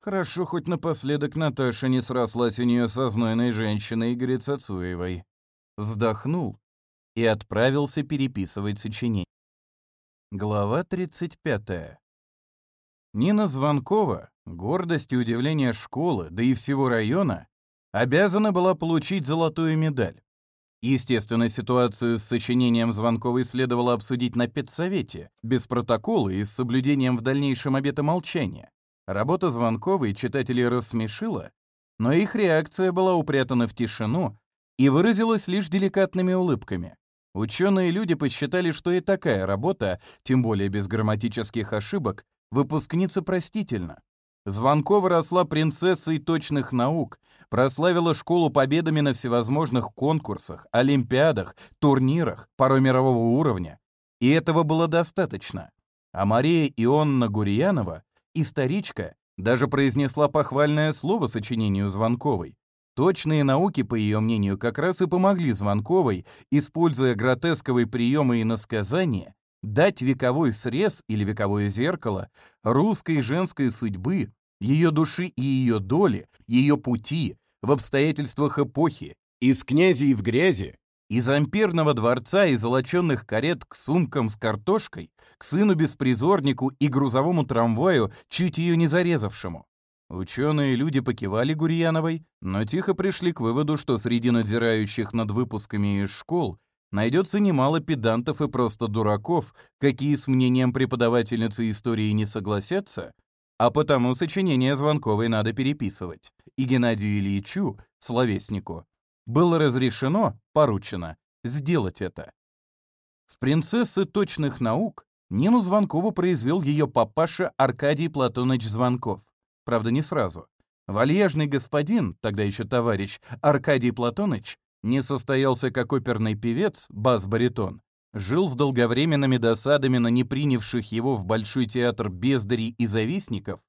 S1: Хорошо, хоть напоследок Наташа не срослась у нее со знойной женщиной Игоря Цацуевой. Вздохнул и отправился переписывать сочинение. Глава 35. Нина Звонкова, гордость и удивление школы, да и всего района, обязана была получить золотую медаль. Естественно, ситуацию с сочинением Звонковой следовало обсудить на педсовете, без протокола и с соблюдением в дальнейшем обета молчания. Работа Звонковой читателей рассмешила, но их реакция была упрятана в тишину и выразилась лишь деликатными улыбками. Ученые люди посчитали, что и такая работа, тем более без грамматических ошибок, Выпускница простительно. Звонкова росла принцессой точных наук, прославила школу победами на всевозможных конкурсах, олимпиадах, турнирах, порой мирового уровня. И этого было достаточно. А Мария Ионна Гурьянова, историчка, даже произнесла похвальное слово сочинению Звонковой. Точные науки, по ее мнению, как раз и помогли Звонковой, используя гротесковые приемы и насказания, дать вековой срез или вековое зеркало русской женской судьбы, ее души и ее доли, ее пути в обстоятельствах эпохи, из князей в грязи, из амперного дворца и золоченных карет к сумкам с картошкой, к сыну-беспризорнику и грузовому трамваю, чуть ее не зарезавшему. Ученые люди покивали Гурьяновой, но тихо пришли к выводу, что среди надзирающих над выпусками из школ найдется немало педантов и просто дураков, какие с мнением преподавательницы истории не согласятся, а потому сочинение Звонковой надо переписывать. И Геннадию Ильичу, словеснику, было разрешено, поручено, сделать это. В «Принцессы точных наук» Нину Звонкову произвел ее папаша Аркадий Платоныч Звонков. Правда, не сразу. Вальяжный господин, тогда еще товарищ, Аркадий Платоныч, не состоялся как оперный певец, бас-баритон, жил с долговременными досадами на непринявших его в Большой театр бездарей и завистников,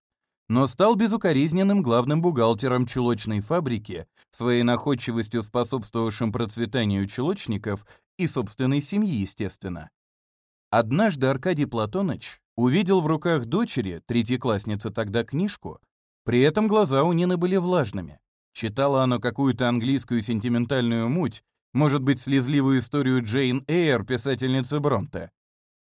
S1: но стал безукоризненным главным бухгалтером чулочной фабрики, своей находчивостью способствовавшим процветанию чулочников и собственной семьи, естественно. Однажды Аркадий Платоныч увидел в руках дочери, третьеклассницы тогда, книжку, при этом глаза у Нины были влажными. Читала она какую-то английскую сентиментальную муть, может быть, слезливую историю Джейн Эйр, писательницы Бронте.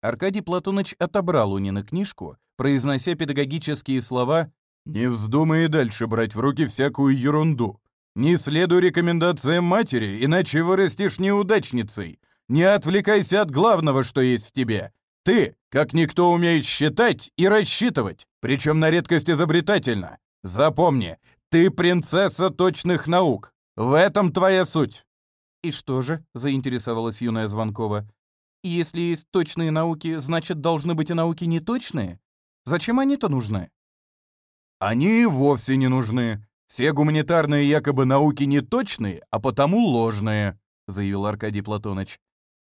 S1: Аркадий Платоныч отобрал у Нины книжку, произнося педагогические слова «Не вздумай дальше брать в руки всякую ерунду. Не следуй рекомендациям матери, иначе вырастешь неудачницей. Не отвлекайся от главного, что есть в тебе. Ты, как никто, умеешь считать и рассчитывать, причем на редкость изобретательно. Запомни, ты принцесса точных наук. В этом твоя суть. И что же? заинтересовалась юная Звонкова. Если есть точные науки, значит, должны быть и науки неточные? Зачем они-то нужны? Они вовсе не нужны. Все гуманитарные якобы науки неточные, а потому ложные, заявил Аркадий Платоныч.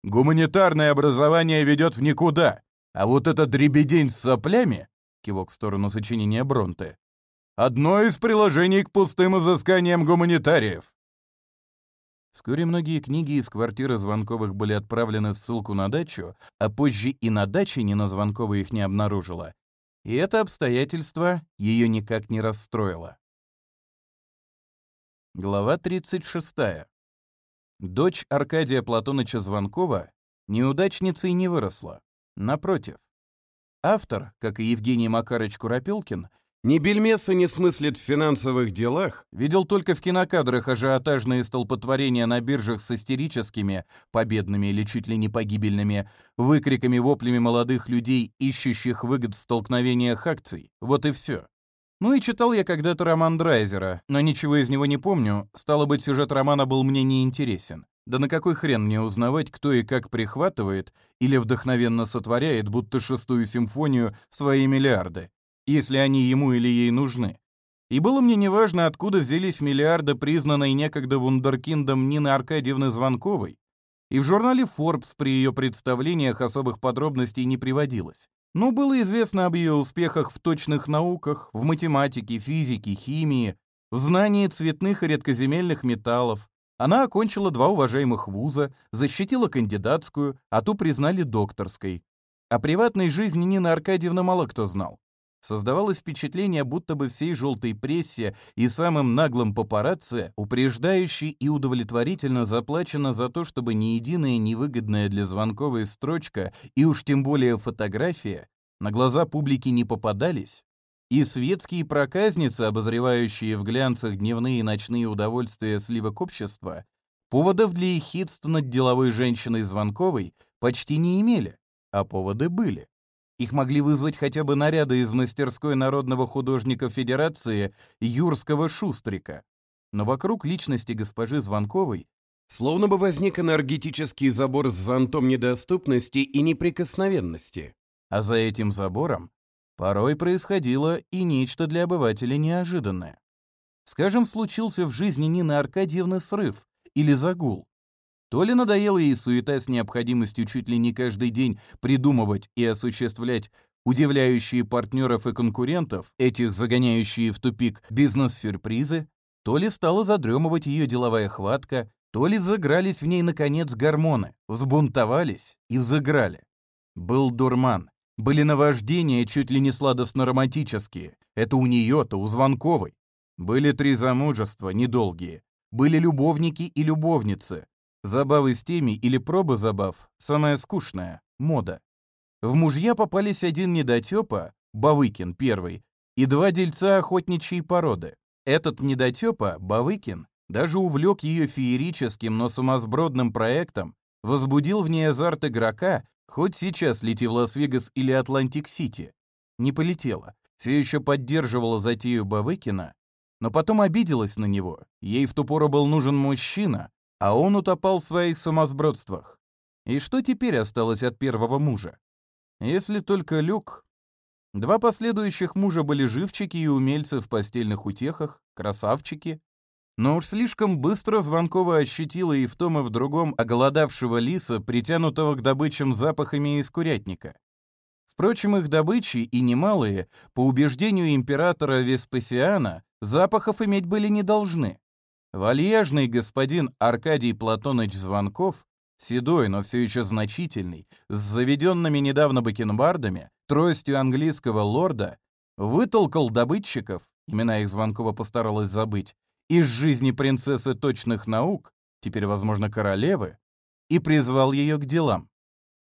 S1: Гуманитарное образование ведет в никуда, а вот этот дребедень с соплями, кивок в сторону сочинения Бронте, Одно из приложений к пустым изысканиям гуманитариев. Вскоре многие книги из квартиры Звонковых были отправлены в ссылку на дачу, а позже и на даче Нина Звонкова их не обнаружила. И это обстоятельство ее никак не расстроило. Глава 36. Дочь Аркадия Платоныча Звонкова неудачницей не выросла. Напротив. Автор, как и Евгений Макарыч Куропилкин, не бельмеса не смыслит в финансовых делах. Видел только в кинокадрах ажиотажные столпотворения на биржах с истерическими, победными или чуть ли не погибельными, выкриками, воплями молодых людей, ищущих выгод в столкновениях акций. Вот и все. Ну и читал я когда-то роман Драйзера, но ничего из него не помню, стало быть, сюжет романа был мне неинтересен. Да на какой хрен мне узнавать, кто и как прихватывает или вдохновенно сотворяет, будто шестую симфонию, свои миллиарды? если они ему или ей нужны. И было мне неважно, откуда взялись миллиарды признанной некогда вундеркиндом Нины Аркадьевны Звонковой, и в журнале Forbes при ее представлениях особых подробностей не приводилось. Но было известно об ее успехах в точных науках, в математике, физике, химии, в знании цветных и редкоземельных металлов. Она окончила два уважаемых вуза, защитила кандидатскую, а ту признали докторской. О приватной жизни Нины Аркадьевны мало кто знал. Создавалось впечатление, будто бы всей желтой прессе и самым наглым папарацци, упреждающей и удовлетворительно заплачено за то, чтобы ни единая невыгодная для звонковой строчка и уж тем более фотография на глаза публики не попадались, и светские проказницы, обозревающие в глянцах дневные и ночные удовольствия сливок общества, поводов для ехидств над деловой женщиной Звонковой почти не имели, а поводы были. Их могли вызвать хотя бы наряды из мастерской народного художника Федерации Юрского Шустрика. Но вокруг личности госпожи Звонковой
S2: словно бы возник энергетический забор с зонтом недоступности и неприкосновенности.
S1: А за этим забором порой происходило и нечто для обывателя неожиданное. Скажем, случился в жизни Нины Аркадьевны срыв или загул, то ли надоело ей суета с необходимостью чуть ли не каждый день придумывать и осуществлять удивляющие партнеров и конкурентов, этих загоняющие в тупик бизнес-сюрпризы, то ли стала задремывать ее деловая хватка, то ли взыгрались в ней, наконец, гормоны, взбунтовались и взыграли. Был дурман. Были наваждения чуть ли не сладостно-романтические. Это у нее-то, у Звонковой. Были три замужества, недолгие. Были любовники и любовницы. Забавы с теми или пробы забав – самое скучное. мода. В мужья попались один недотепа, Бавыкин первый, и два дельца охотничьей породы. Этот недотепа, Бавыкин, даже увлек ее феерическим, но сумасбродным проектом, возбудил в ней азарт игрока, хоть сейчас лети в Лас-Вегас или Атлантик-Сити. Не полетела, все еще поддерживала затею Бавыкина, но потом обиделась на него. Ей в ту пору был нужен мужчина, а он утопал в своих сумасбродствах. И что теперь осталось от первого мужа? Если только Люк... Два последующих мужа были живчики и умельцы в постельных утехах, красавчики. Но уж слишком быстро Звонкова ощутила и в том, и в другом оголодавшего лиса, притянутого к добычам запахами из курятника. Впрочем, их добычи, и немалые, по убеждению императора Веспасиана, запахов иметь были не должны. Вальяжный господин Аркадий Платоныч Звонков, седой, но все еще значительный, с заведенными недавно бакенбардами, тростью английского лорда, вытолкал добытчиков, имена их Звонкова постаралась забыть, из жизни принцессы точных наук, теперь, возможно, королевы, и призвал ее к делам.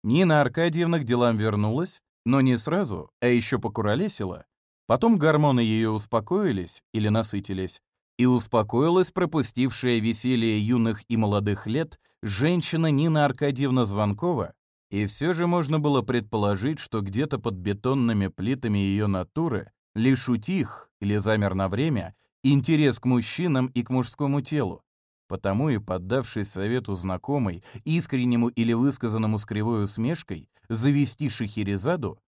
S1: Нина Аркадьевна к делам вернулась, но не сразу, а еще покуролесила. Потом гормоны ее успокоились или насытились, и успокоилась пропустившая веселье юных и молодых лет женщина Нина Аркадьевна Звонкова, и все же можно было предположить, что где-то под бетонными плитами ее натуры лишь утих или замер на время интерес к мужчинам и к мужскому телу. Потому и, поддавшись совету знакомой, искреннему или высказанному с кривой усмешкой, завести Шахерезаду,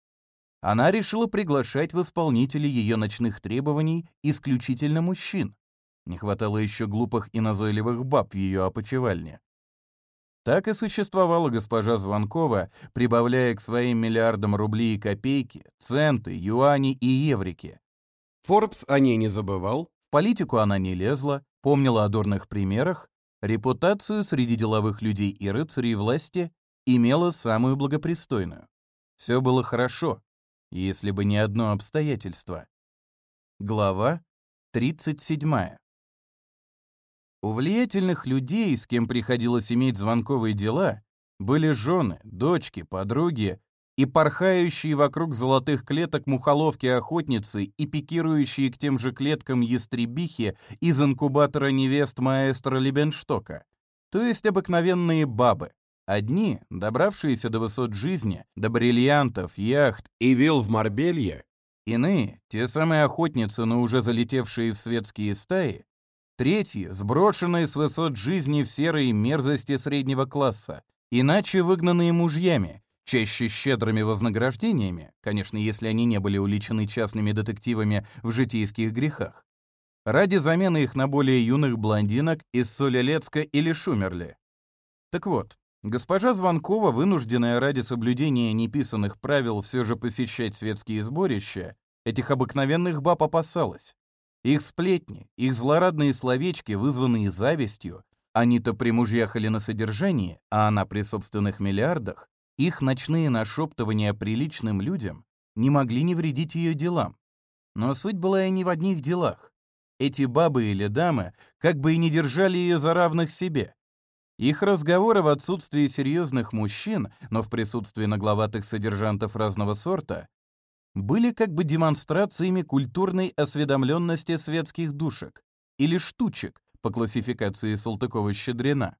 S1: она решила приглашать в исполнители ее ночных требований исключительно мужчин. Не хватало еще глупых и назойливых баб в ее опочивальне. Так и существовала госпожа Звонкова, прибавляя к своим миллиардам рублей и копейки, центы, юани и еврики.
S2: Форбс о ней не забывал,
S1: в политику она не лезла, помнила о дурных примерах, репутацию среди деловых людей и рыцарей власти имела самую благопристойную. Все было хорошо, если бы не одно обстоятельство. Глава 37. У влиятельных людей, с кем приходилось иметь звонковые дела, были жены, дочки, подруги и порхающие вокруг золотых клеток мухоловки-охотницы и пикирующие к тем же клеткам ястребихи из инкубатора невест маэстро Лебенштока, то есть обыкновенные бабы. Одни, добравшиеся до высот жизни, до бриллиантов, яхт
S2: и вил в Марбелье,
S1: иные, те самые охотницы, но уже залетевшие в светские стаи, Третьи – сброшенные с высот жизни в серые мерзости среднего класса, иначе выгнанные мужьями, чаще щедрыми вознаграждениями, конечно, если они не были уличены частными детективами в житейских грехах, ради замены их на более юных блондинок из Солилецка или Шумерли. Так вот, госпожа Звонкова, вынужденная ради соблюдения неписанных правил все же посещать светские сборища, этих обыкновенных баб опасалась. Их сплетни, их злорадные словечки, вызванные завистью, они-то при мужьях или на содержании, а она при собственных миллиардах, их ночные нашептывания приличным людям не могли не вредить ее делам. Но суть была и не в одних делах. Эти бабы или дамы как бы и не держали ее за равных себе. Их разговоры в отсутствии серьезных мужчин, но в присутствии нагловатых содержантов разного сорта, были как бы демонстрациями культурной осведомленности светских душек или штучек по классификации Салтыкова-Щедрина.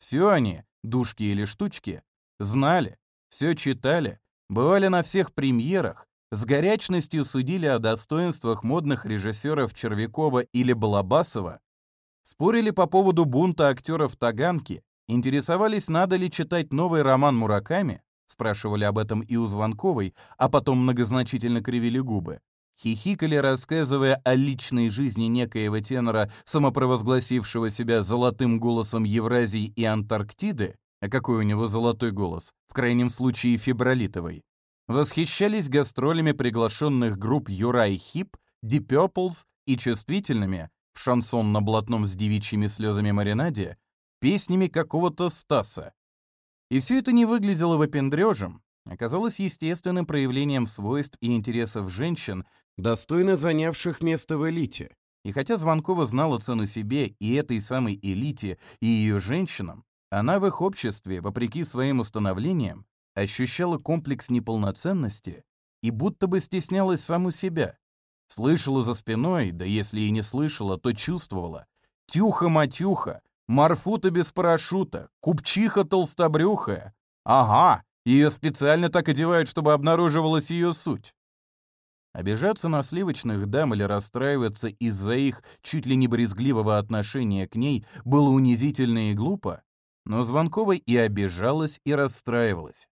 S1: Все они, душки или штучки, знали, все читали, бывали на всех премьерах, с горячностью судили о достоинствах модных режиссеров Червякова или Балабасова, спорили по поводу бунта актеров Таганки, интересовались, надо ли читать новый роман Мураками, спрашивали об этом и у Звонковой, а потом многозначительно кривили губы. Хихикали, рассказывая о личной жизни некоего тенора, самопровозгласившего себя золотым голосом Евразии и Антарктиды, а какой у него золотой голос, в крайнем случае фибролитовый, восхищались гастролями приглашенных групп Юра и Хип, Deep Purples и чувствительными, в шансон на блатном с девичьими слезами маринаде, песнями какого-то Стаса, и все это не выглядело вопендрежем, оказалось естественным проявлением свойств и интересов женщин, достойно занявших место в элите. И хотя Звонкова знала цену себе и этой самой элите, и ее женщинам, она в их обществе, вопреки своим установлениям, ощущала комплекс неполноценности и будто бы стеснялась саму себя. Слышала за спиной, да если и не слышала, то чувствовала. Тюха-матюха, Марфута без парашюта, купчиха толстобрюхая. Ага, ее специально так одевают, чтобы обнаруживалась ее суть. Обижаться на сливочных дам или расстраиваться из-за их чуть ли не брезгливого отношения к ней было унизительно и глупо, но Звонкова и обижалась, и расстраивалась.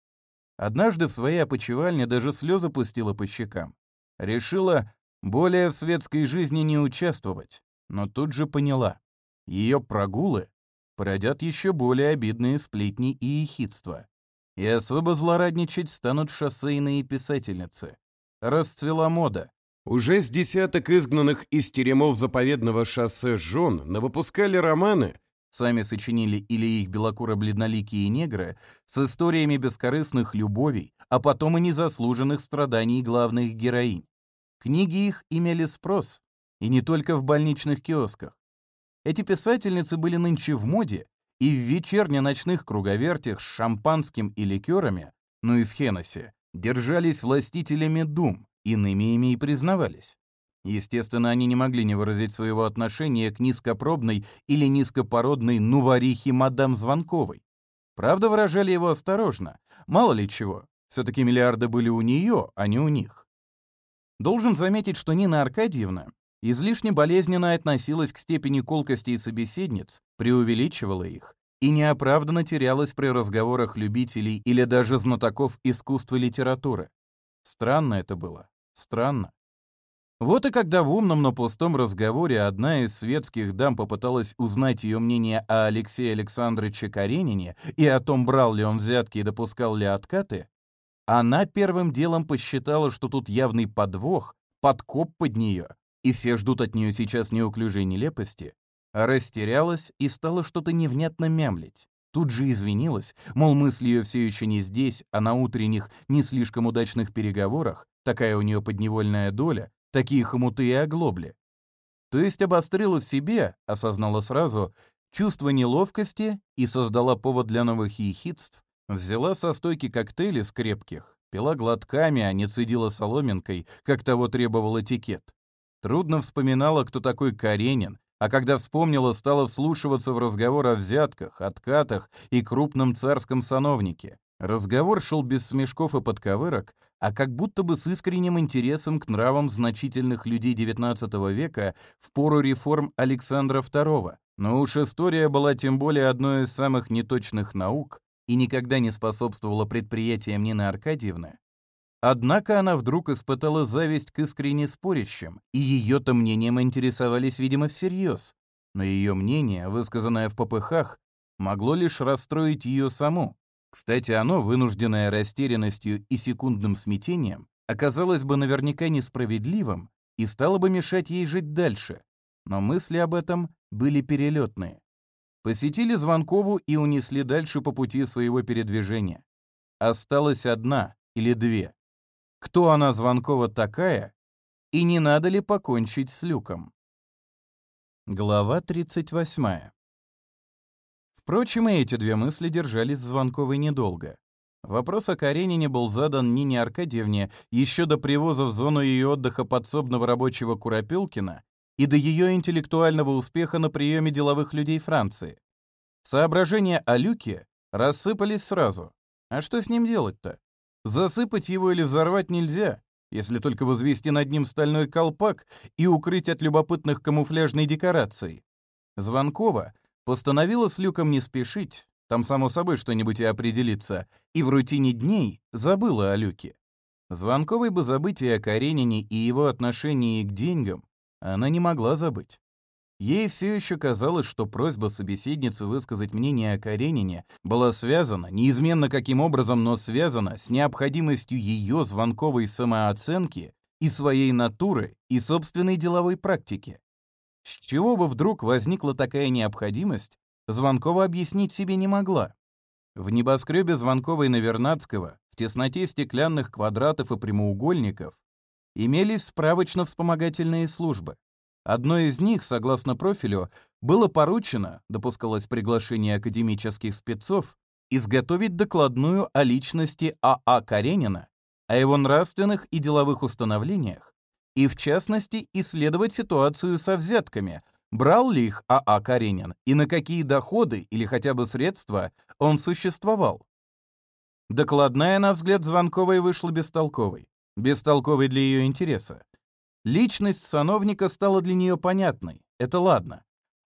S1: Однажды в своей опочивальне даже слезы пустила по щекам. Решила более в светской жизни не участвовать, но тут же поняла ее прогулы породят еще более обидные сплетни и ехидства. И особо злорадничать станут шоссейные писательницы. Расцвела мода.
S2: Уже с десяток изгнанных из теремов заповедного шоссе жен навыпускали романы,
S1: сами сочинили или их белокуро-бледноликие негры, с историями бескорыстных любовей, а потом и незаслуженных страданий главных героинь. Книги их имели спрос, и не только в больничных киосках. Эти писательницы были нынче в моде, и в вечерне-ночных круговертях с шампанским и ликерами, ну и с Хеннесси, держались властителями дум, иными ими и признавались. Естественно, они не могли не выразить своего отношения к низкопробной или низкопородной нуварихе мадам Звонковой. Правда, выражали его осторожно. Мало ли чего, все-таки миллиарды были у нее, а не у них. Должен заметить, что Нина Аркадьевна излишне болезненно относилась к степени колкости собеседниц, преувеличивала их и неоправданно терялась при разговорах любителей или даже знатоков искусства и литературы. Странно это было, странно. Вот и когда в умном, но пустом разговоре одна из светских дам попыталась узнать ее мнение о Алексее Александровиче Каренине и о том, брал ли он взятки и допускал ли откаты, она первым делом посчитала, что тут явный подвох, подкоп под нее, и все ждут от нее сейчас неуклюжей нелепости, а растерялась и стала что-то невнятно мямлить. Тут же извинилась, мол, мысли ее все еще не здесь, а на утренних, не слишком удачных переговорах, такая у нее подневольная доля, такие хомуты и оглобли. То есть обострила в себе, осознала сразу, чувство неловкости и создала повод для новых ехидств, взяла со стойки коктейли с крепких, пила глотками, а не цедила соломинкой, как того требовал этикет. Трудно вспоминала, кто такой Каренин, а когда вспомнила, стала вслушиваться в разговор о взятках, откатах и крупном царском сановнике. Разговор шел без смешков и подковырок, а как будто бы с искренним интересом к нравам значительных людей XIX века в пору реформ Александра II. Но уж история была тем более одной из самых неточных наук и никогда не способствовала предприятиям Нины Аркадьевны, Однако она вдруг испытала зависть к искренне спорящим, и ее-то мнением интересовались, видимо, всерьез. Но ее мнение, высказанное в попыхах, могло лишь расстроить ее саму. Кстати, оно, вынужденное растерянностью и секундным смятением, оказалось бы наверняка несправедливым и стало бы мешать ей жить дальше. Но мысли об этом были перелетные. Посетили Звонкову и унесли дальше по пути своего передвижения. Осталась одна или две — кто она Звонкова такая и не надо ли покончить с люком. Глава 38. Впрочем, и эти две мысли держались Звонковой недолго. Вопрос о Каренине был задан Нине Аркадьевне еще до привоза в зону ее отдыха подсобного рабочего Куропилкина и до ее интеллектуального успеха на приеме деловых людей Франции. Соображения о Люке рассыпались сразу. А что с ним делать-то? Засыпать его или взорвать нельзя, если только возвести над ним стальной колпак и укрыть от любопытных камуфляжной декорацией. Звонкова постановила с Люком не спешить, там само собой что-нибудь и определится, и в рутине дней забыла о Люке. Звонковой бы забыть и о Каренине, и его отношении к деньгам она не могла забыть. Ей все еще казалось, что просьба собеседницы высказать мнение о Каренине была связана, неизменно каким образом, но связана с необходимостью ее звонковой самооценки и своей натуры, и собственной деловой практики. С чего бы вдруг возникла такая необходимость, Звонкова объяснить себе не могла. В небоскребе Звонковой Навернадского в тесноте стеклянных квадратов и прямоугольников, имелись справочно-вспомогательные службы. Одно из них, согласно профилю, было поручено, допускалось приглашение академических спецов, изготовить докладную о личности А.А. Каренина, о его нравственных и деловых установлениях, и, в частности, исследовать ситуацию со взятками, брал ли их А.А. Каренин и на какие доходы или хотя бы средства он существовал. Докладная, на взгляд Звонковой, вышла бестолковой. Бестолковой для ее интереса. Личность сановника стала для нее понятной, это ладно.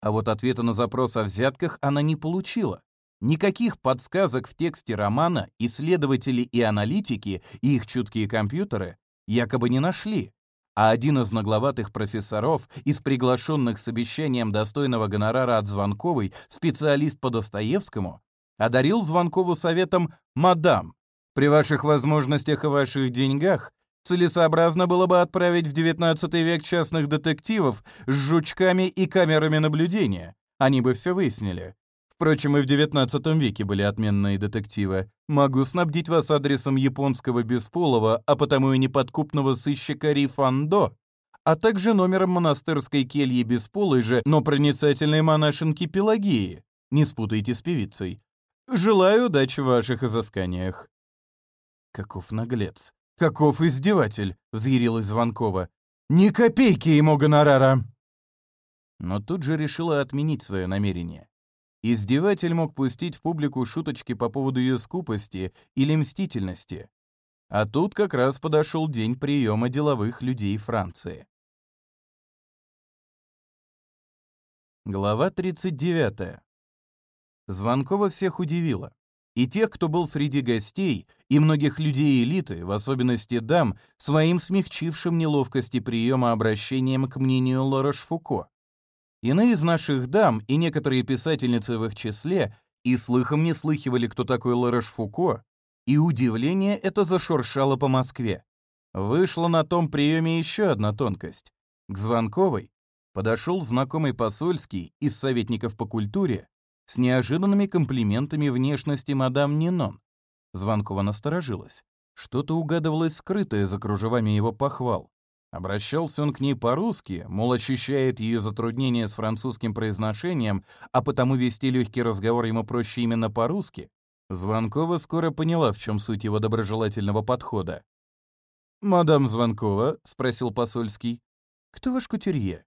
S1: А вот ответа на запрос о взятках она не получила. Никаких подсказок в тексте романа исследователи и аналитики, и их чуткие компьютеры якобы не нашли. А один из нагловатых профессоров, из приглашенных с обещанием достойного гонорара от Звонковой, специалист по Достоевскому, одарил Звонкову советом «Мадам, при ваших возможностях и ваших деньгах Целесообразно было бы отправить в XIX век частных детективов с жучками и камерами наблюдения. Они бы все выяснили. Впрочем, и в XIX веке были отменные детективы. Могу снабдить вас адресом японского бесполого, а потому и неподкупного сыщика Рифандо, а также номером монастырской кельи бесполой же, но проницательной монашенки Пелагии. Не спутайте с певицей. Желаю удачи в ваших изысканиях. Каков наглец. «Каков издеватель!» — взъярилась Звонкова. «Ни копейки ему гонорара!» Но тут же решила отменить свое намерение. Издеватель мог пустить в публику шуточки по поводу ее скупости или мстительности. А тут как раз подошел день приема деловых людей Франции. Глава 39. Звонкова всех удивила и тех, кто был среди гостей, и многих людей элиты, в особенности дам, своим смягчившим неловкости приема обращением к мнению Лореш Фуко. Иные из наших дам и некоторые писательницы в их числе и слыхом не слыхивали, кто такой Лореш и удивление это зашуршало по Москве. Вышла на том приеме еще одна тонкость. К Звонковой подошел знакомый посольский из советников по культуре, с неожиданными комплиментами внешности мадам Нинон. Званкова насторожилась. Что-то угадывалось скрытое за кружевами его похвал. Обращался он к ней по-русски, мол, ощущает ее затруднение с французским произношением, а потому вести легкий разговор ему проще именно по-русски. Званкова скоро поняла, в чем суть его доброжелательного подхода. «Мадам Званкова — спросил посольский. «Кто ваш кутюрье?»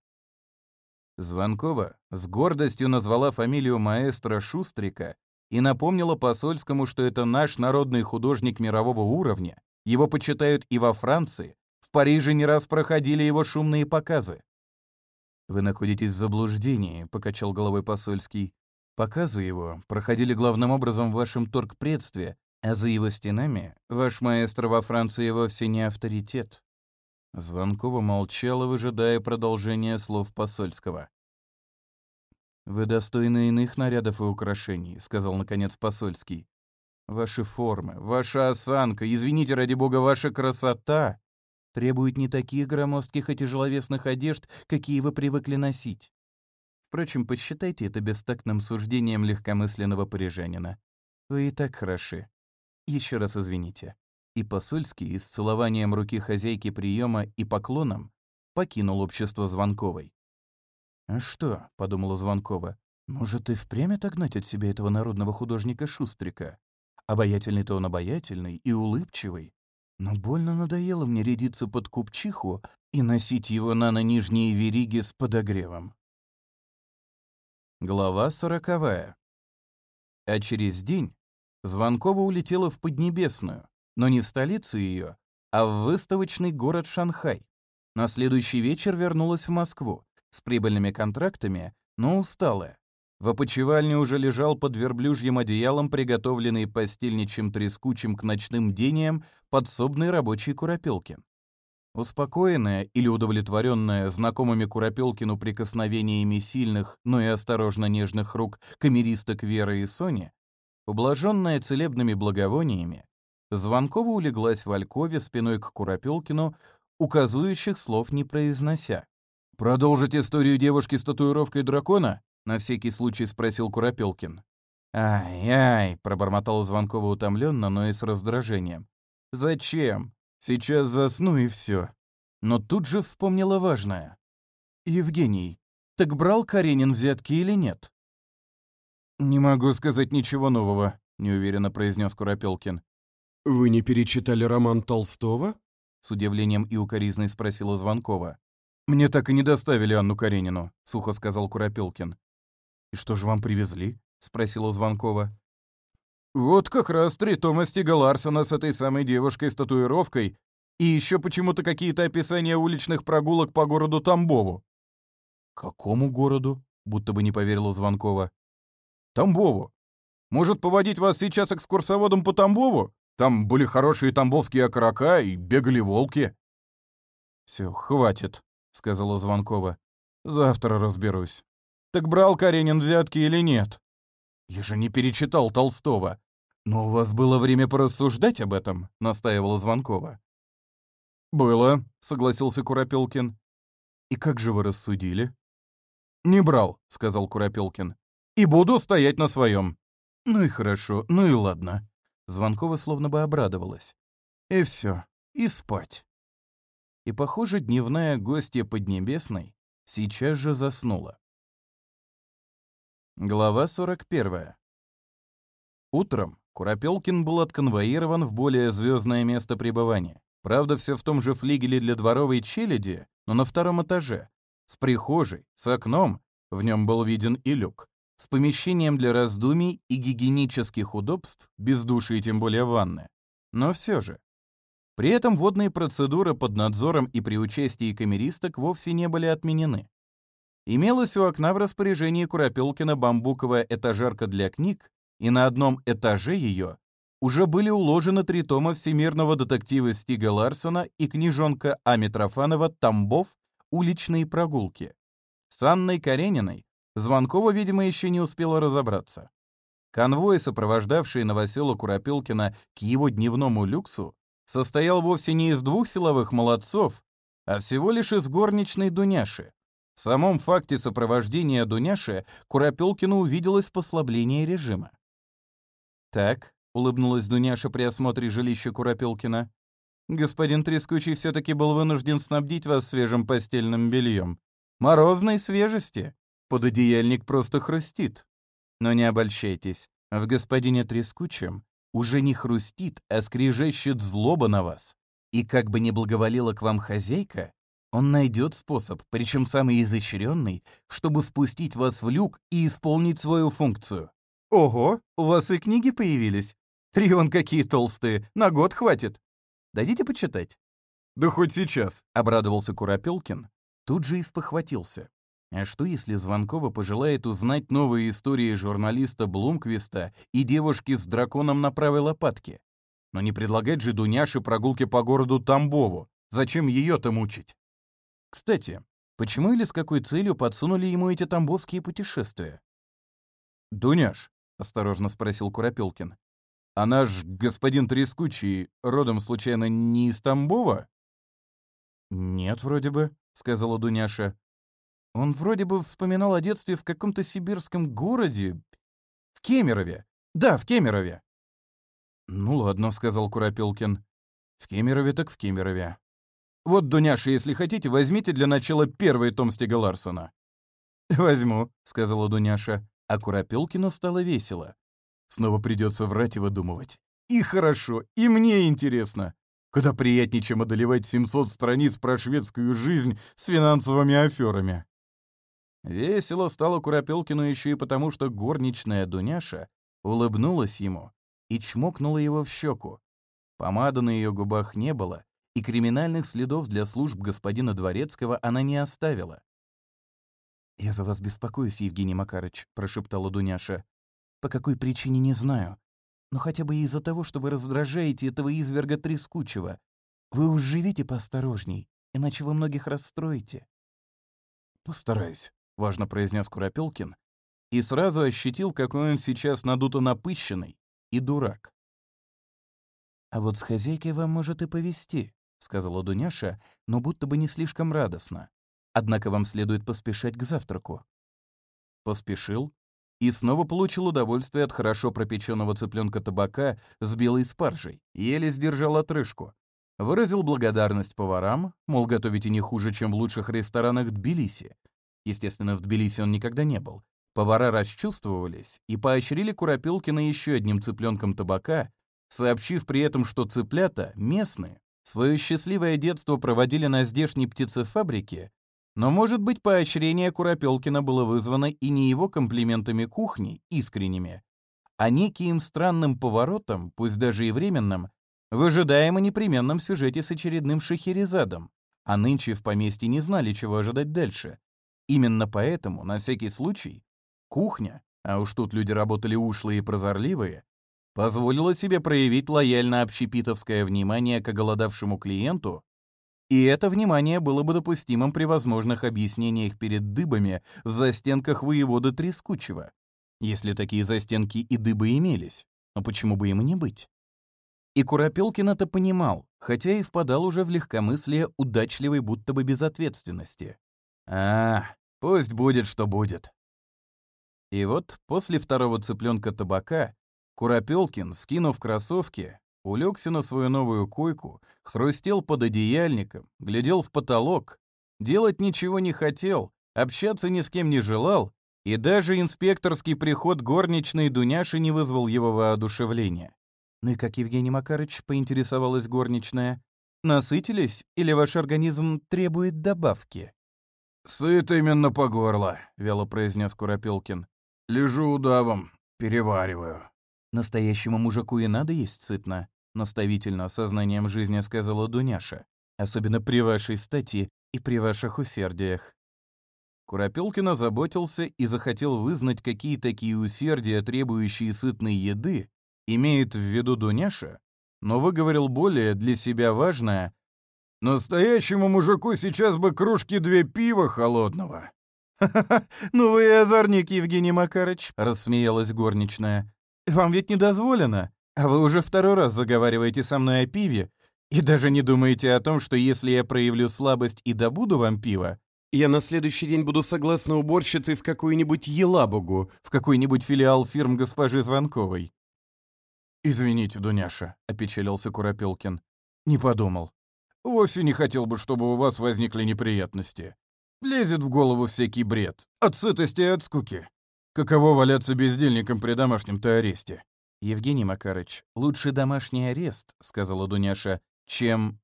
S1: Звонкова с гордостью назвала фамилию маэстро Шустрика и напомнила посольскому, что это наш народный художник мирового уровня, его почитают и во Франции, в Париже не раз проходили его шумные показы. «Вы находитесь в заблуждении», — покачал головой посольский. «Показы его проходили главным образом в вашем торгпредстве, а за его стенами ваш маэстро во Франции вовсе не авторитет. Звонкова молчала, выжидая продолжения слов посольского. «Вы достойны иных нарядов и украшений», — сказал, наконец, посольский. «Ваши формы, ваша осанка, извините, ради бога, ваша красота требует не таких громоздких и тяжеловесных одежд, какие вы привыкли носить. Впрочем, подсчитайте это бестактным суждением легкомысленного парижанина. Вы и так хороши. Еще раз извините и посольский с целованием руки хозяйки приема и поклоном покинул общество Звонковой. «А что?» — подумала Звонкова. «Может, и впрямь отогнать от себя этого народного художника Шустрика? Обаятельный-то он обаятельный и улыбчивый. Но больно надоело мне рядиться под купчиху и носить его на на нижние вериги с подогревом». Глава сороковая. А через день Звонкова улетела в Поднебесную, но не в столицу ее, а в выставочный город Шанхай. На следующий вечер вернулась в Москву с прибыльными контрактами, но усталая. В опочивальне уже лежал под верблюжьим одеялом, приготовленный постельничем трескучим к ночным дениям подсобной рабочей Куропелкин. Успокоенная или удовлетворенная знакомыми Куропелкину прикосновениями сильных, но и осторожно нежных рук камеристок Веры и Сони, ублаженная целебными благовониями, Звонкова улеглась в Алькове спиной к Куропелкину, указывающих слов не произнося. «Продолжить историю девушки с татуировкой дракона?» — на всякий случай спросил Куропелкин. «Ай-ай», — пробормотал Звонкова утомленно, но и с раздражением. «Зачем? Сейчас засну и все». Но тут же вспомнила важное. «Евгений, так брал Каренин взятки или нет?» «Не могу сказать ничего нового», — неуверенно произнес Куропелкин.
S2: «Вы не перечитали роман Толстого?»
S1: — с удивлением и укоризной спросила Звонкова. «Мне так и не доставили Анну Каренину», — сухо сказал Куропелкин. «И что же вам привезли?» — спросила Звонкова. «Вот как раз три тома Стига Ларсона с этой самой девушкой с татуировкой и еще почему-то какие-то описания уличных прогулок по городу Тамбову». «Какому городу?» — будто бы не поверила Звонкова. «Тамбову. Может, поводить вас сейчас экскурсоводом по Тамбову? Там были хорошие тамбовские окорока и бегали волки». «Все, хватит», — сказала Звонкова. «Завтра разберусь». «Так брал Каренин взятки или нет?» «Я же не перечитал Толстого». «Но у вас было время порассуждать об этом», — настаивала Звонкова. «Было», — согласился Куропелкин. «И как же вы рассудили?» «Не брал», — сказал Куропелкин. «И буду стоять на своем». «Ну и хорошо, ну и ладно», Звонкова словно бы обрадовалась. И все, и спать. И, похоже, дневная гостья Поднебесной сейчас же заснула. Глава 41. Утром Куропелкин был отконвоирован в более звездное место пребывания. Правда, все в том же флигеле для дворовой челяди, но на втором этаже, с прихожей, с окном, в нем был виден и люк с помещением для раздумий и гигиенических удобств, без души и тем более ванны. Но все же. При этом водные процедуры под надзором и при участии камеристок вовсе не были отменены. Имелась у окна в распоряжении Куропелкина бамбуковая этажерка для книг, и на одном этаже ее уже были уложены три тома всемирного детектива Стига Ларсона и книжонка А. Митрофанова «Тамбов. Уличные прогулки». С Анной Карениной Звонкова, видимо, еще не успела разобраться. Конвой, сопровождавший новосела Куропилкина к его дневному люксу, состоял вовсе не из двух силовых молодцов, а всего лишь из горничной Дуняши. В самом факте сопровождения Дуняши Куропелкину увиделось послабление режима. «Так», — улыбнулась Дуняша при осмотре жилища Куропелкина. «господин Трескучий все-таки был вынужден снабдить вас свежим постельным бельем. Морозной свежести. Пододеяльник просто хрустит. Но не обольщайтесь, в господине Трескучем уже не хрустит, а скрежещет злоба на вас. И как бы ни благоволила к вам хозяйка, он найдет способ, причем самый изощренный, чтобы спустить вас в люк и исполнить свою функцию. Ого, у вас и книги появились. Трион какие толстые, на год хватит. Дадите почитать? Да хоть сейчас, — обрадовался Куропелкин. Тут же и спохватился. А что, если Звонкова пожелает узнать новые истории журналиста Блумквиста и девушки с драконом на правой лопатке? Но не предлагать же Дуняше прогулки по городу Тамбову. Зачем ее-то мучить? Кстати, почему или с какой целью подсунули ему эти тамбовские путешествия? «Дуняш», — осторожно спросил Куропелкин, — «а наш господин Трескучий родом, случайно, не из Тамбова?» «Нет, вроде бы», — сказала Дуняша. Он вроде бы вспоминал о детстве в каком-то сибирском городе. В Кемерове. Да, в Кемерове. «Ну ладно», — сказал Куропилкин. «В Кемерове так в Кемерове. Вот, Дуняша, если хотите, возьмите для начала первый том Стига Ларсона». «Возьму», — сказала Дуняша. А Куропилкину стало весело. Снова придется врать и выдумывать. «И хорошо, и мне интересно. Куда приятнее, чем одолевать 700 страниц про шведскую жизнь с финансовыми аферами». Весело стало Куропелкину еще и потому, что горничная Дуняша улыбнулась ему и чмокнула его в щеку. Помады на ее губах не было, и криминальных следов для служб господина Дворецкого она не оставила. «Я за вас беспокоюсь, Евгений Макарыч», — прошептала Дуняша. «По какой причине, не знаю. Но хотя бы из-за того, что вы раздражаете этого изверга Трескучего. Вы уж живите поосторожней, иначе вы многих расстроите». «Постараюсь», — важно произнес Куропилкин, и сразу ощутил, какой он сейчас надуто напыщенный и дурак. «А вот с хозяйкой вам может и повести, сказала Дуняша, но будто бы не слишком радостно. «Однако вам следует поспешать к завтраку». Поспешил и снова получил удовольствие от хорошо пропеченного цыпленка табака с белой спаржей, еле сдержал отрыжку. Выразил благодарность поварам, мол, готовить и не хуже, чем в лучших ресторанах Тбилиси, Естественно, в Тбилиси он никогда не был. Повара расчувствовались и поощрили Куропилкина еще одним цыпленком табака, сообщив при этом, что цыплята местные. Свое счастливое детство проводили на здешней птицефабрике, но, может быть, поощрение Куропелкина было вызвано и не его комплиментами кухни, искренними, а неким странным поворотом, пусть даже и временным, в ожидаемо непременном сюжете с очередным шахерезадом, а нынче в поместье не знали, чего ожидать дальше. Именно поэтому, на всякий случай, кухня, а уж тут люди работали ушлые и прозорливые, позволила себе проявить лояльно-общепитовское внимание к оголодавшему клиенту, и это внимание было бы допустимым при возможных объяснениях перед дыбами в застенках воевода Трескучего, если такие застенки и дыбы имелись, Но почему бы им и не быть? И Куропелкин это понимал, хотя и впадал уже в легкомыслие удачливой будто бы безответственности. А, пусть будет, что будет. И вот после второго цыпленка табака Куропелкин, скинув кроссовки, улегся на свою новую койку, хрустел под одеяльником, глядел в потолок, делать ничего не хотел, общаться ни с кем не желал, и даже инспекторский приход горничной Дуняши не вызвал его воодушевления. «Ну и как, Евгений Макарыч?» — поинтересовалась горничная. «Насытились или ваш организм требует добавки?»
S2: «Сыт именно по горло», — вяло произнес Куропилкин. «Лежу удавом, перевариваю».
S1: «Настоящему мужику и надо есть сытно», — наставительно осознанием жизни сказала Дуняша. «Особенно при вашей стати и при ваших усердиях». Куропилкин озаботился и захотел вызнать, какие такие усердия, требующие сытной еды, имеет в виду Дуняша, но выговорил более для себя важное, Настоящему мужику сейчас бы кружки две пива холодного.
S2: ну вы и озорник, Евгений Макарыч», — рассмеялась горничная. «Вам ведь не дозволено, а вы уже второй раз заговариваете со мной о пиве и даже не думаете о том, что если я проявлю слабость и добуду вам пиво, я на следующий день буду согласно уборщицей в какую-нибудь Елабугу, в какой-нибудь филиал фирм госпожи Звонковой».
S1: «Извините, Дуняша», — опечалился Куропелкин.
S2: «Не подумал. Вовсе не хотел бы, чтобы у вас возникли неприятности. Лезет в голову всякий бред. От сытости и от скуки. Каково валяться бездельником при домашнем-то аресте?
S1: «Евгений Макарыч, лучше домашний арест», — сказала Дуняша, — «чем...»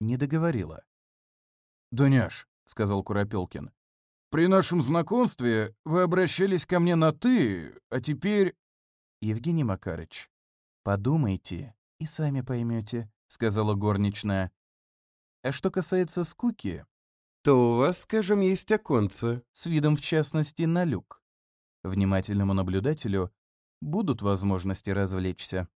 S1: Не договорила.
S2: «Дуняш», — сказал Куропелкин, — «при нашем знакомстве вы обращались ко мне на «ты», а теперь...»
S1: «Евгений Макарыч, подумайте и сами поймете», — сказала горничная. А что касается скуки,
S2: то у вас, скажем, есть оконце.
S1: С видом, в частности, на люк. Внимательному наблюдателю будут возможности развлечься.